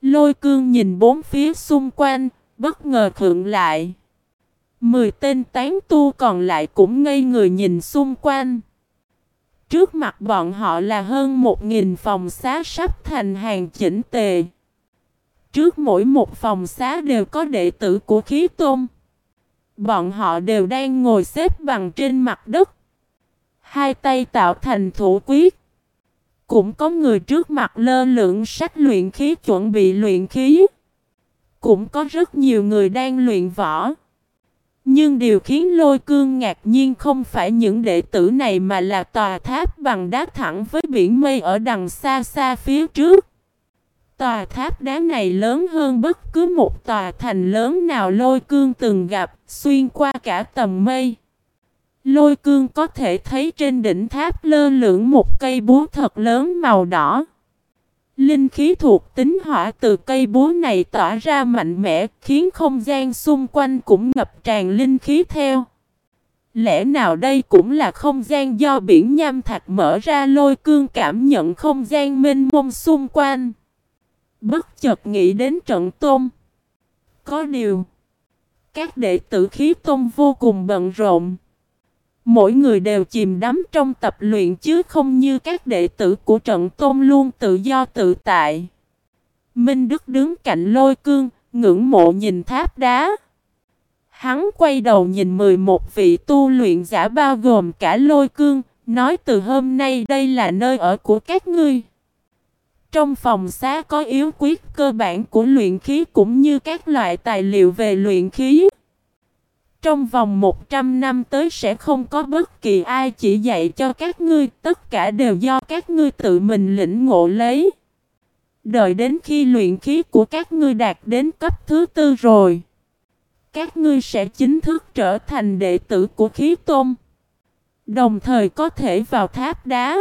Speaker 1: Lôi cương nhìn bốn phía xung quanh, bất ngờ khựng lại. Mười tên tán tu còn lại cũng ngây người nhìn xung quanh. Trước mặt bọn họ là hơn một nghìn phòng xá sắp thành hàng chỉnh tề. Trước mỗi một phòng xá đều có đệ tử của khí tôn. Bọn họ đều đang ngồi xếp bằng trên mặt đất. Hai tay tạo thành thủ quyết. Cũng có người trước mặt lơ lượng sách luyện khí chuẩn bị luyện khí. Cũng có rất nhiều người đang luyện võ. Nhưng điều khiến lôi cương ngạc nhiên không phải những đệ tử này mà là tòa tháp bằng đá thẳng với biển mây ở đằng xa xa phía trước. Tòa tháp đá này lớn hơn bất cứ một tòa thành lớn nào lôi cương từng gặp, xuyên qua cả tầm mây. Lôi cương có thể thấy trên đỉnh tháp lơ lửng một cây búa thật lớn màu đỏ. Linh khí thuộc tính hỏa từ cây búa này tỏa ra mạnh mẽ, khiến không gian xung quanh cũng ngập tràn linh khí theo. Lẽ nào đây cũng là không gian do biển nham thạch mở ra lôi cương cảm nhận không gian mênh mông xung quanh. Bất chợt nghĩ đến trận tôm. Có điều, các đệ tử khí tôm vô cùng bận rộn. Mỗi người đều chìm đắm trong tập luyện chứ không như các đệ tử của trận tôn luôn tự do tự tại. Minh Đức đứng cạnh lôi cương, ngưỡng mộ nhìn tháp đá. Hắn quay đầu nhìn 11 vị tu luyện giả bao gồm cả lôi cương, nói từ hôm nay đây là nơi ở của các ngươi. Trong phòng xá có yếu quyết cơ bản của luyện khí cũng như các loại tài liệu về luyện khí. Trong vòng 100 năm tới sẽ không có bất kỳ ai chỉ dạy cho các ngươi, tất cả đều do các ngươi tự mình lĩnh ngộ lấy. Đợi đến khi luyện khí của các ngươi đạt đến cấp thứ tư rồi, các ngươi sẽ chính thức trở thành đệ tử của khí tôn. Đồng thời có thể vào tháp đá.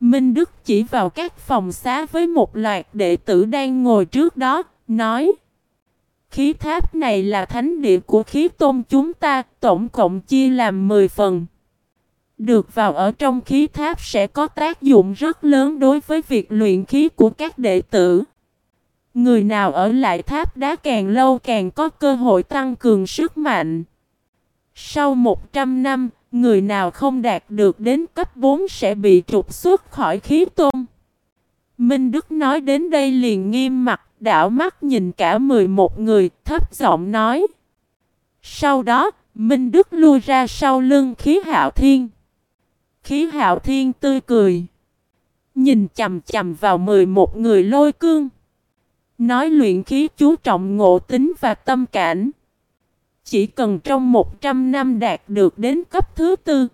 Speaker 1: Minh Đức chỉ vào các phòng xá với một loạt đệ tử đang ngồi trước đó, nói Khí tháp này là thánh địa của khí tôn chúng ta, tổng cộng chia làm 10 phần. Được vào ở trong khí tháp sẽ có tác dụng rất lớn đối với việc luyện khí của các đệ tử. Người nào ở lại tháp đá càng lâu càng có cơ hội tăng cường sức mạnh. Sau 100 năm, Người nào không đạt được đến cấp 4 sẽ bị trục xuất khỏi khí tôn. Minh Đức nói đến đây liền nghiêm mặt, đảo mắt nhìn cả 11 người, thấp giọng nói. Sau đó, Minh Đức lui ra sau lưng khí hạo thiên. Khí hạo thiên tươi cười. Nhìn chầm chầm vào 11 người lôi cương. Nói luyện khí chú trọng ngộ tính và tâm cảnh. Chỉ cần trong 100 năm đạt được đến cấp thứ tư.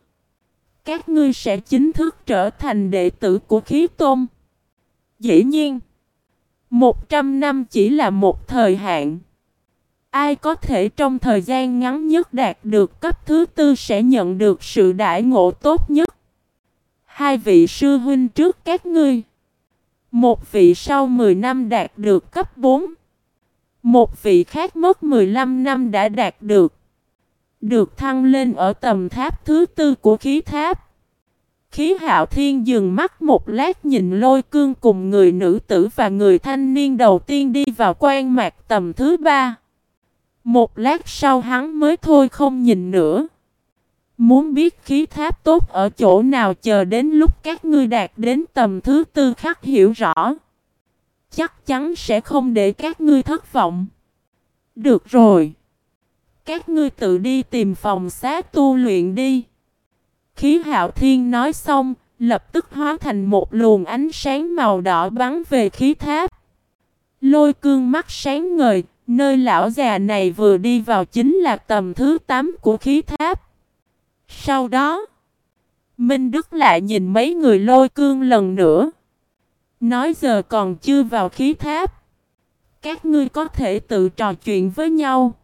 Speaker 1: Các ngươi sẽ chính thức trở thành đệ tử của khí tôn. Dĩ nhiên. 100 năm chỉ là một thời hạn. Ai có thể trong thời gian ngắn nhất đạt được cấp thứ tư sẽ nhận được sự đại ngộ tốt nhất. Hai vị sư huynh trước các ngươi. Một vị sau 10 năm đạt được cấp 4. Một vị khác mất 15 năm đã đạt được. Được thăng lên ở tầm tháp thứ tư của khí tháp. Khí hạo thiên dừng mắt một lát nhìn lôi cương cùng người nữ tử và người thanh niên đầu tiên đi vào quan mạc tầm thứ ba. Một lát sau hắn mới thôi không nhìn nữa. Muốn biết khí tháp tốt ở chỗ nào chờ đến lúc các ngươi đạt đến tầm thứ tư khắc hiểu rõ. Chắc chắn sẽ không để các ngươi thất vọng. Được rồi. Các ngươi tự đi tìm phòng xá tu luyện đi. Khí hạo thiên nói xong, lập tức hóa thành một luồng ánh sáng màu đỏ bắn về khí tháp. Lôi cương mắt sáng ngời, nơi lão già này vừa đi vào chính là tầm thứ 8 của khí tháp. Sau đó, Minh Đức lại nhìn mấy người lôi cương lần nữa. Nói giờ còn chưa vào khí tháp. Các ngươi có thể tự trò chuyện với nhau.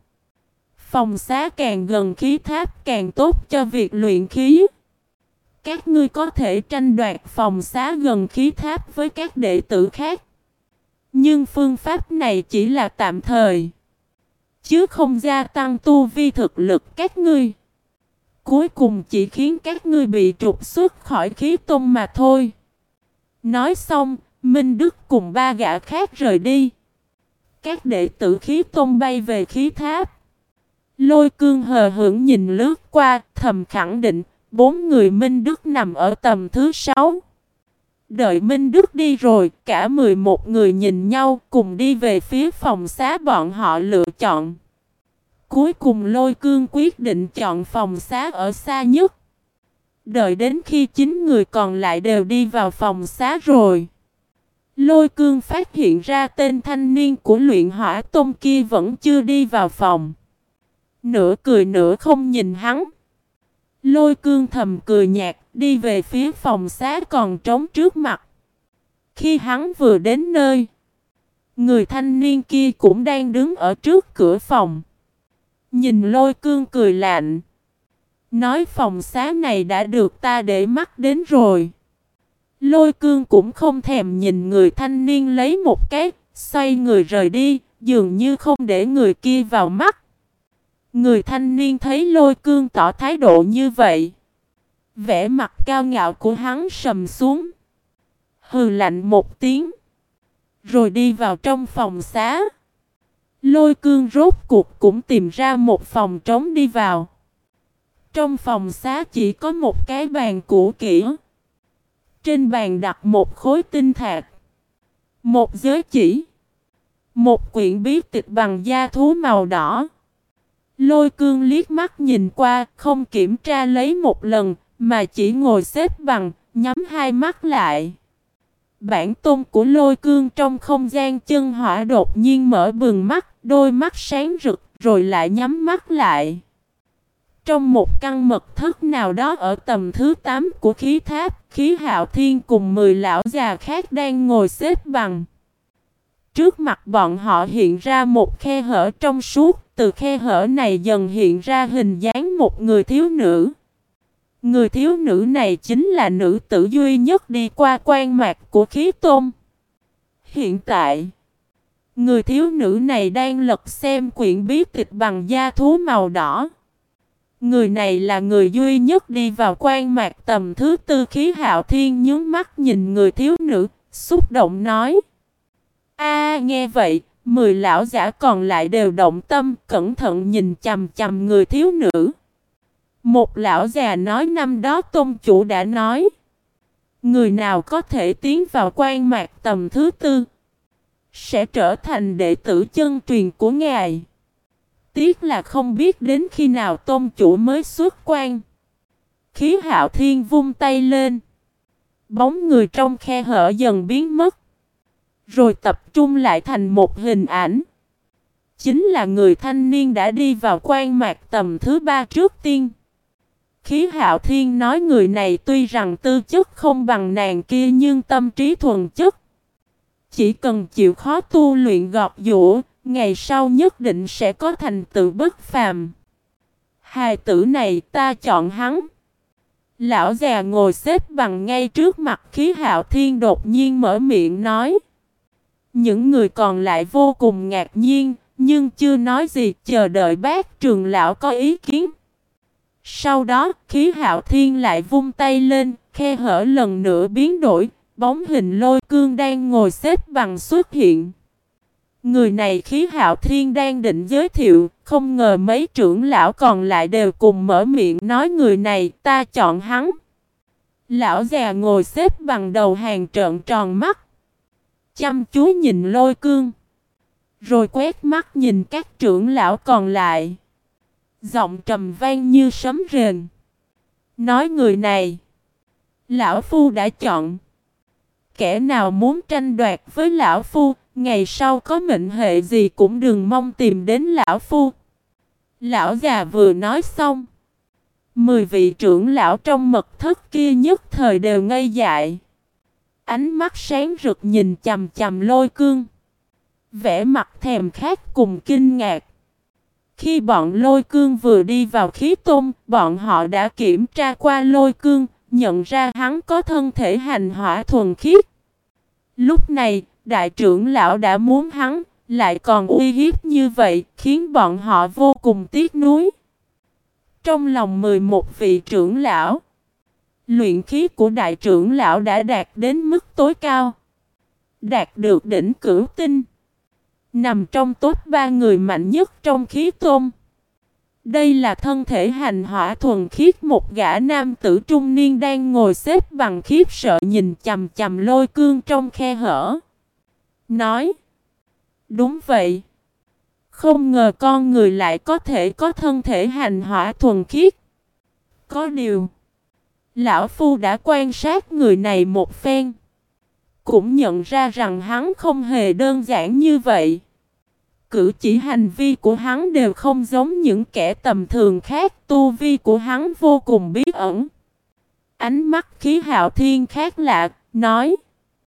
Speaker 1: Phòng xá càng gần khí tháp càng tốt cho việc luyện khí. Các ngươi có thể tranh đoạt phòng xá gần khí tháp với các đệ tử khác. Nhưng phương pháp này chỉ là tạm thời. Chứ không gia tăng tu vi thực lực các ngươi. Cuối cùng chỉ khiến các ngươi bị trục xuất khỏi khí tôn mà thôi. Nói xong, Minh Đức cùng ba gã khác rời đi. Các đệ tử khí tôn bay về khí tháp. Lôi cương hờ hững nhìn lướt qua, thầm khẳng định, bốn người Minh Đức nằm ở tầm thứ sáu. Đợi Minh Đức đi rồi, cả 11 người nhìn nhau cùng đi về phía phòng xá bọn họ lựa chọn. Cuối cùng lôi cương quyết định chọn phòng xá ở xa nhất. Đợi đến khi chín người còn lại đều đi vào phòng xá rồi. Lôi cương phát hiện ra tên thanh niên của luyện hỏa tôn kia vẫn chưa đi vào phòng. Nửa cười nửa không nhìn hắn. Lôi cương thầm cười nhạt đi về phía phòng xá còn trống trước mặt. Khi hắn vừa đến nơi, người thanh niên kia cũng đang đứng ở trước cửa phòng. Nhìn lôi cương cười lạnh. Nói phòng xá này đã được ta để mắt đến rồi. Lôi cương cũng không thèm nhìn người thanh niên lấy một cái, xoay người rời đi, dường như không để người kia vào mắt. Người thanh niên thấy lôi cương tỏ thái độ như vậy. Vẻ mặt cao ngạo của hắn sầm xuống. Hừ lạnh một tiếng. Rồi đi vào trong phòng xá. Lôi cương rốt cuộc cũng tìm ra một phòng trống đi vào. Trong phòng xá chỉ có một cái bàn cũ kỹ. Trên bàn đặt một khối tinh thạch. Một giới chỉ. Một quyển bí tịch bằng da thú màu đỏ. Lôi cương liếc mắt nhìn qua, không kiểm tra lấy một lần, mà chỉ ngồi xếp bằng, nhắm hai mắt lại. Bản tôn của lôi cương trong không gian chân hỏa đột nhiên mở bừng mắt, đôi mắt sáng rực, rồi lại nhắm mắt lại. Trong một căn mật thất nào đó ở tầm thứ 8 của khí tháp, khí hạo thiên cùng 10 lão già khác đang ngồi xếp bằng. Trước mặt bọn họ hiện ra một khe hở trong suốt, từ khe hở này dần hiện ra hình dáng một người thiếu nữ. Người thiếu nữ này chính là nữ tử duy nhất đi qua quan mạc của khí tôn. Hiện tại, người thiếu nữ này đang lật xem quyển bí tịch bằng da thú màu đỏ. Người này là người duy nhất đi vào quan mạc tầm thứ tư khí hạo thiên nhướng mắt nhìn người thiếu nữ, xúc động nói. A nghe vậy, mười lão giả còn lại đều động tâm, cẩn thận nhìn chằm chằm người thiếu nữ. Một lão già nói năm đó tôn chủ đã nói. Người nào có thể tiến vào quan mạc tầm thứ tư. Sẽ trở thành đệ tử chân truyền của ngài. Tiếc là không biết đến khi nào tôn chủ mới xuất quan. Khí hạo thiên vung tay lên. Bóng người trong khe hở dần biến mất. Rồi tập trung lại thành một hình ảnh. Chính là người thanh niên đã đi vào quan mạc tầm thứ ba trước tiên. Khí hạo thiên nói người này tuy rằng tư chất không bằng nàng kia nhưng tâm trí thuần chất. Chỉ cần chịu khó tu luyện gọt dũa, ngày sau nhất định sẽ có thành tựu bất phàm. Hài tử này ta chọn hắn. Lão già ngồi xếp bằng ngay trước mặt khí hạo thiên đột nhiên mở miệng nói. Những người còn lại vô cùng ngạc nhiên, nhưng chưa nói gì chờ đợi bác trường lão có ý kiến. Sau đó, khí hạo thiên lại vung tay lên, khe hở lần nữa biến đổi, bóng hình lôi cương đang ngồi xếp bằng xuất hiện. Người này khí hạo thiên đang định giới thiệu, không ngờ mấy trưởng lão còn lại đều cùng mở miệng nói người này ta chọn hắn. Lão già ngồi xếp bằng đầu hàng trợn tròn mắt. Chăm chú nhìn lôi cương. Rồi quét mắt nhìn các trưởng lão còn lại. Giọng trầm vang như sấm rền. Nói người này. Lão Phu đã chọn. Kẻ nào muốn tranh đoạt với Lão Phu. Ngày sau có mệnh hệ gì cũng đừng mong tìm đến Lão Phu. Lão già vừa nói xong. Mười vị trưởng lão trong mật thất kia nhất thời đều ngây dại. Ánh mắt sáng rực nhìn chầm chầm lôi cương. Vẽ mặt thèm khát cùng kinh ngạc. Khi bọn lôi cương vừa đi vào khí tôm, bọn họ đã kiểm tra qua lôi cương, nhận ra hắn có thân thể hành hỏa thuần khiết. Lúc này, đại trưởng lão đã muốn hắn, lại còn uy hiếp như vậy, khiến bọn họ vô cùng tiếc nuối. Trong lòng 11 vị trưởng lão, luyện khí của đại trưởng lão đã đạt đến mức tối cao. Đạt được đỉnh cửu tinh. Nằm trong tốt ba người mạnh nhất trong khí tôn. Đây là thân thể hành hỏa thuần khiết một gã nam tử trung niên đang ngồi xếp bằng khiếp sợ nhìn chầm chầm lôi cương trong khe hở. Nói. Đúng vậy. Không ngờ con người lại có thể có thân thể hành hỏa thuần khiết. Có điều. Lão Phu đã quan sát người này một phen. Cũng nhận ra rằng hắn không hề đơn giản như vậy. Cử chỉ hành vi của hắn đều không giống những kẻ tầm thường khác, tu vi của hắn vô cùng bí ẩn. Ánh mắt khí hạo thiên khác lạ, nói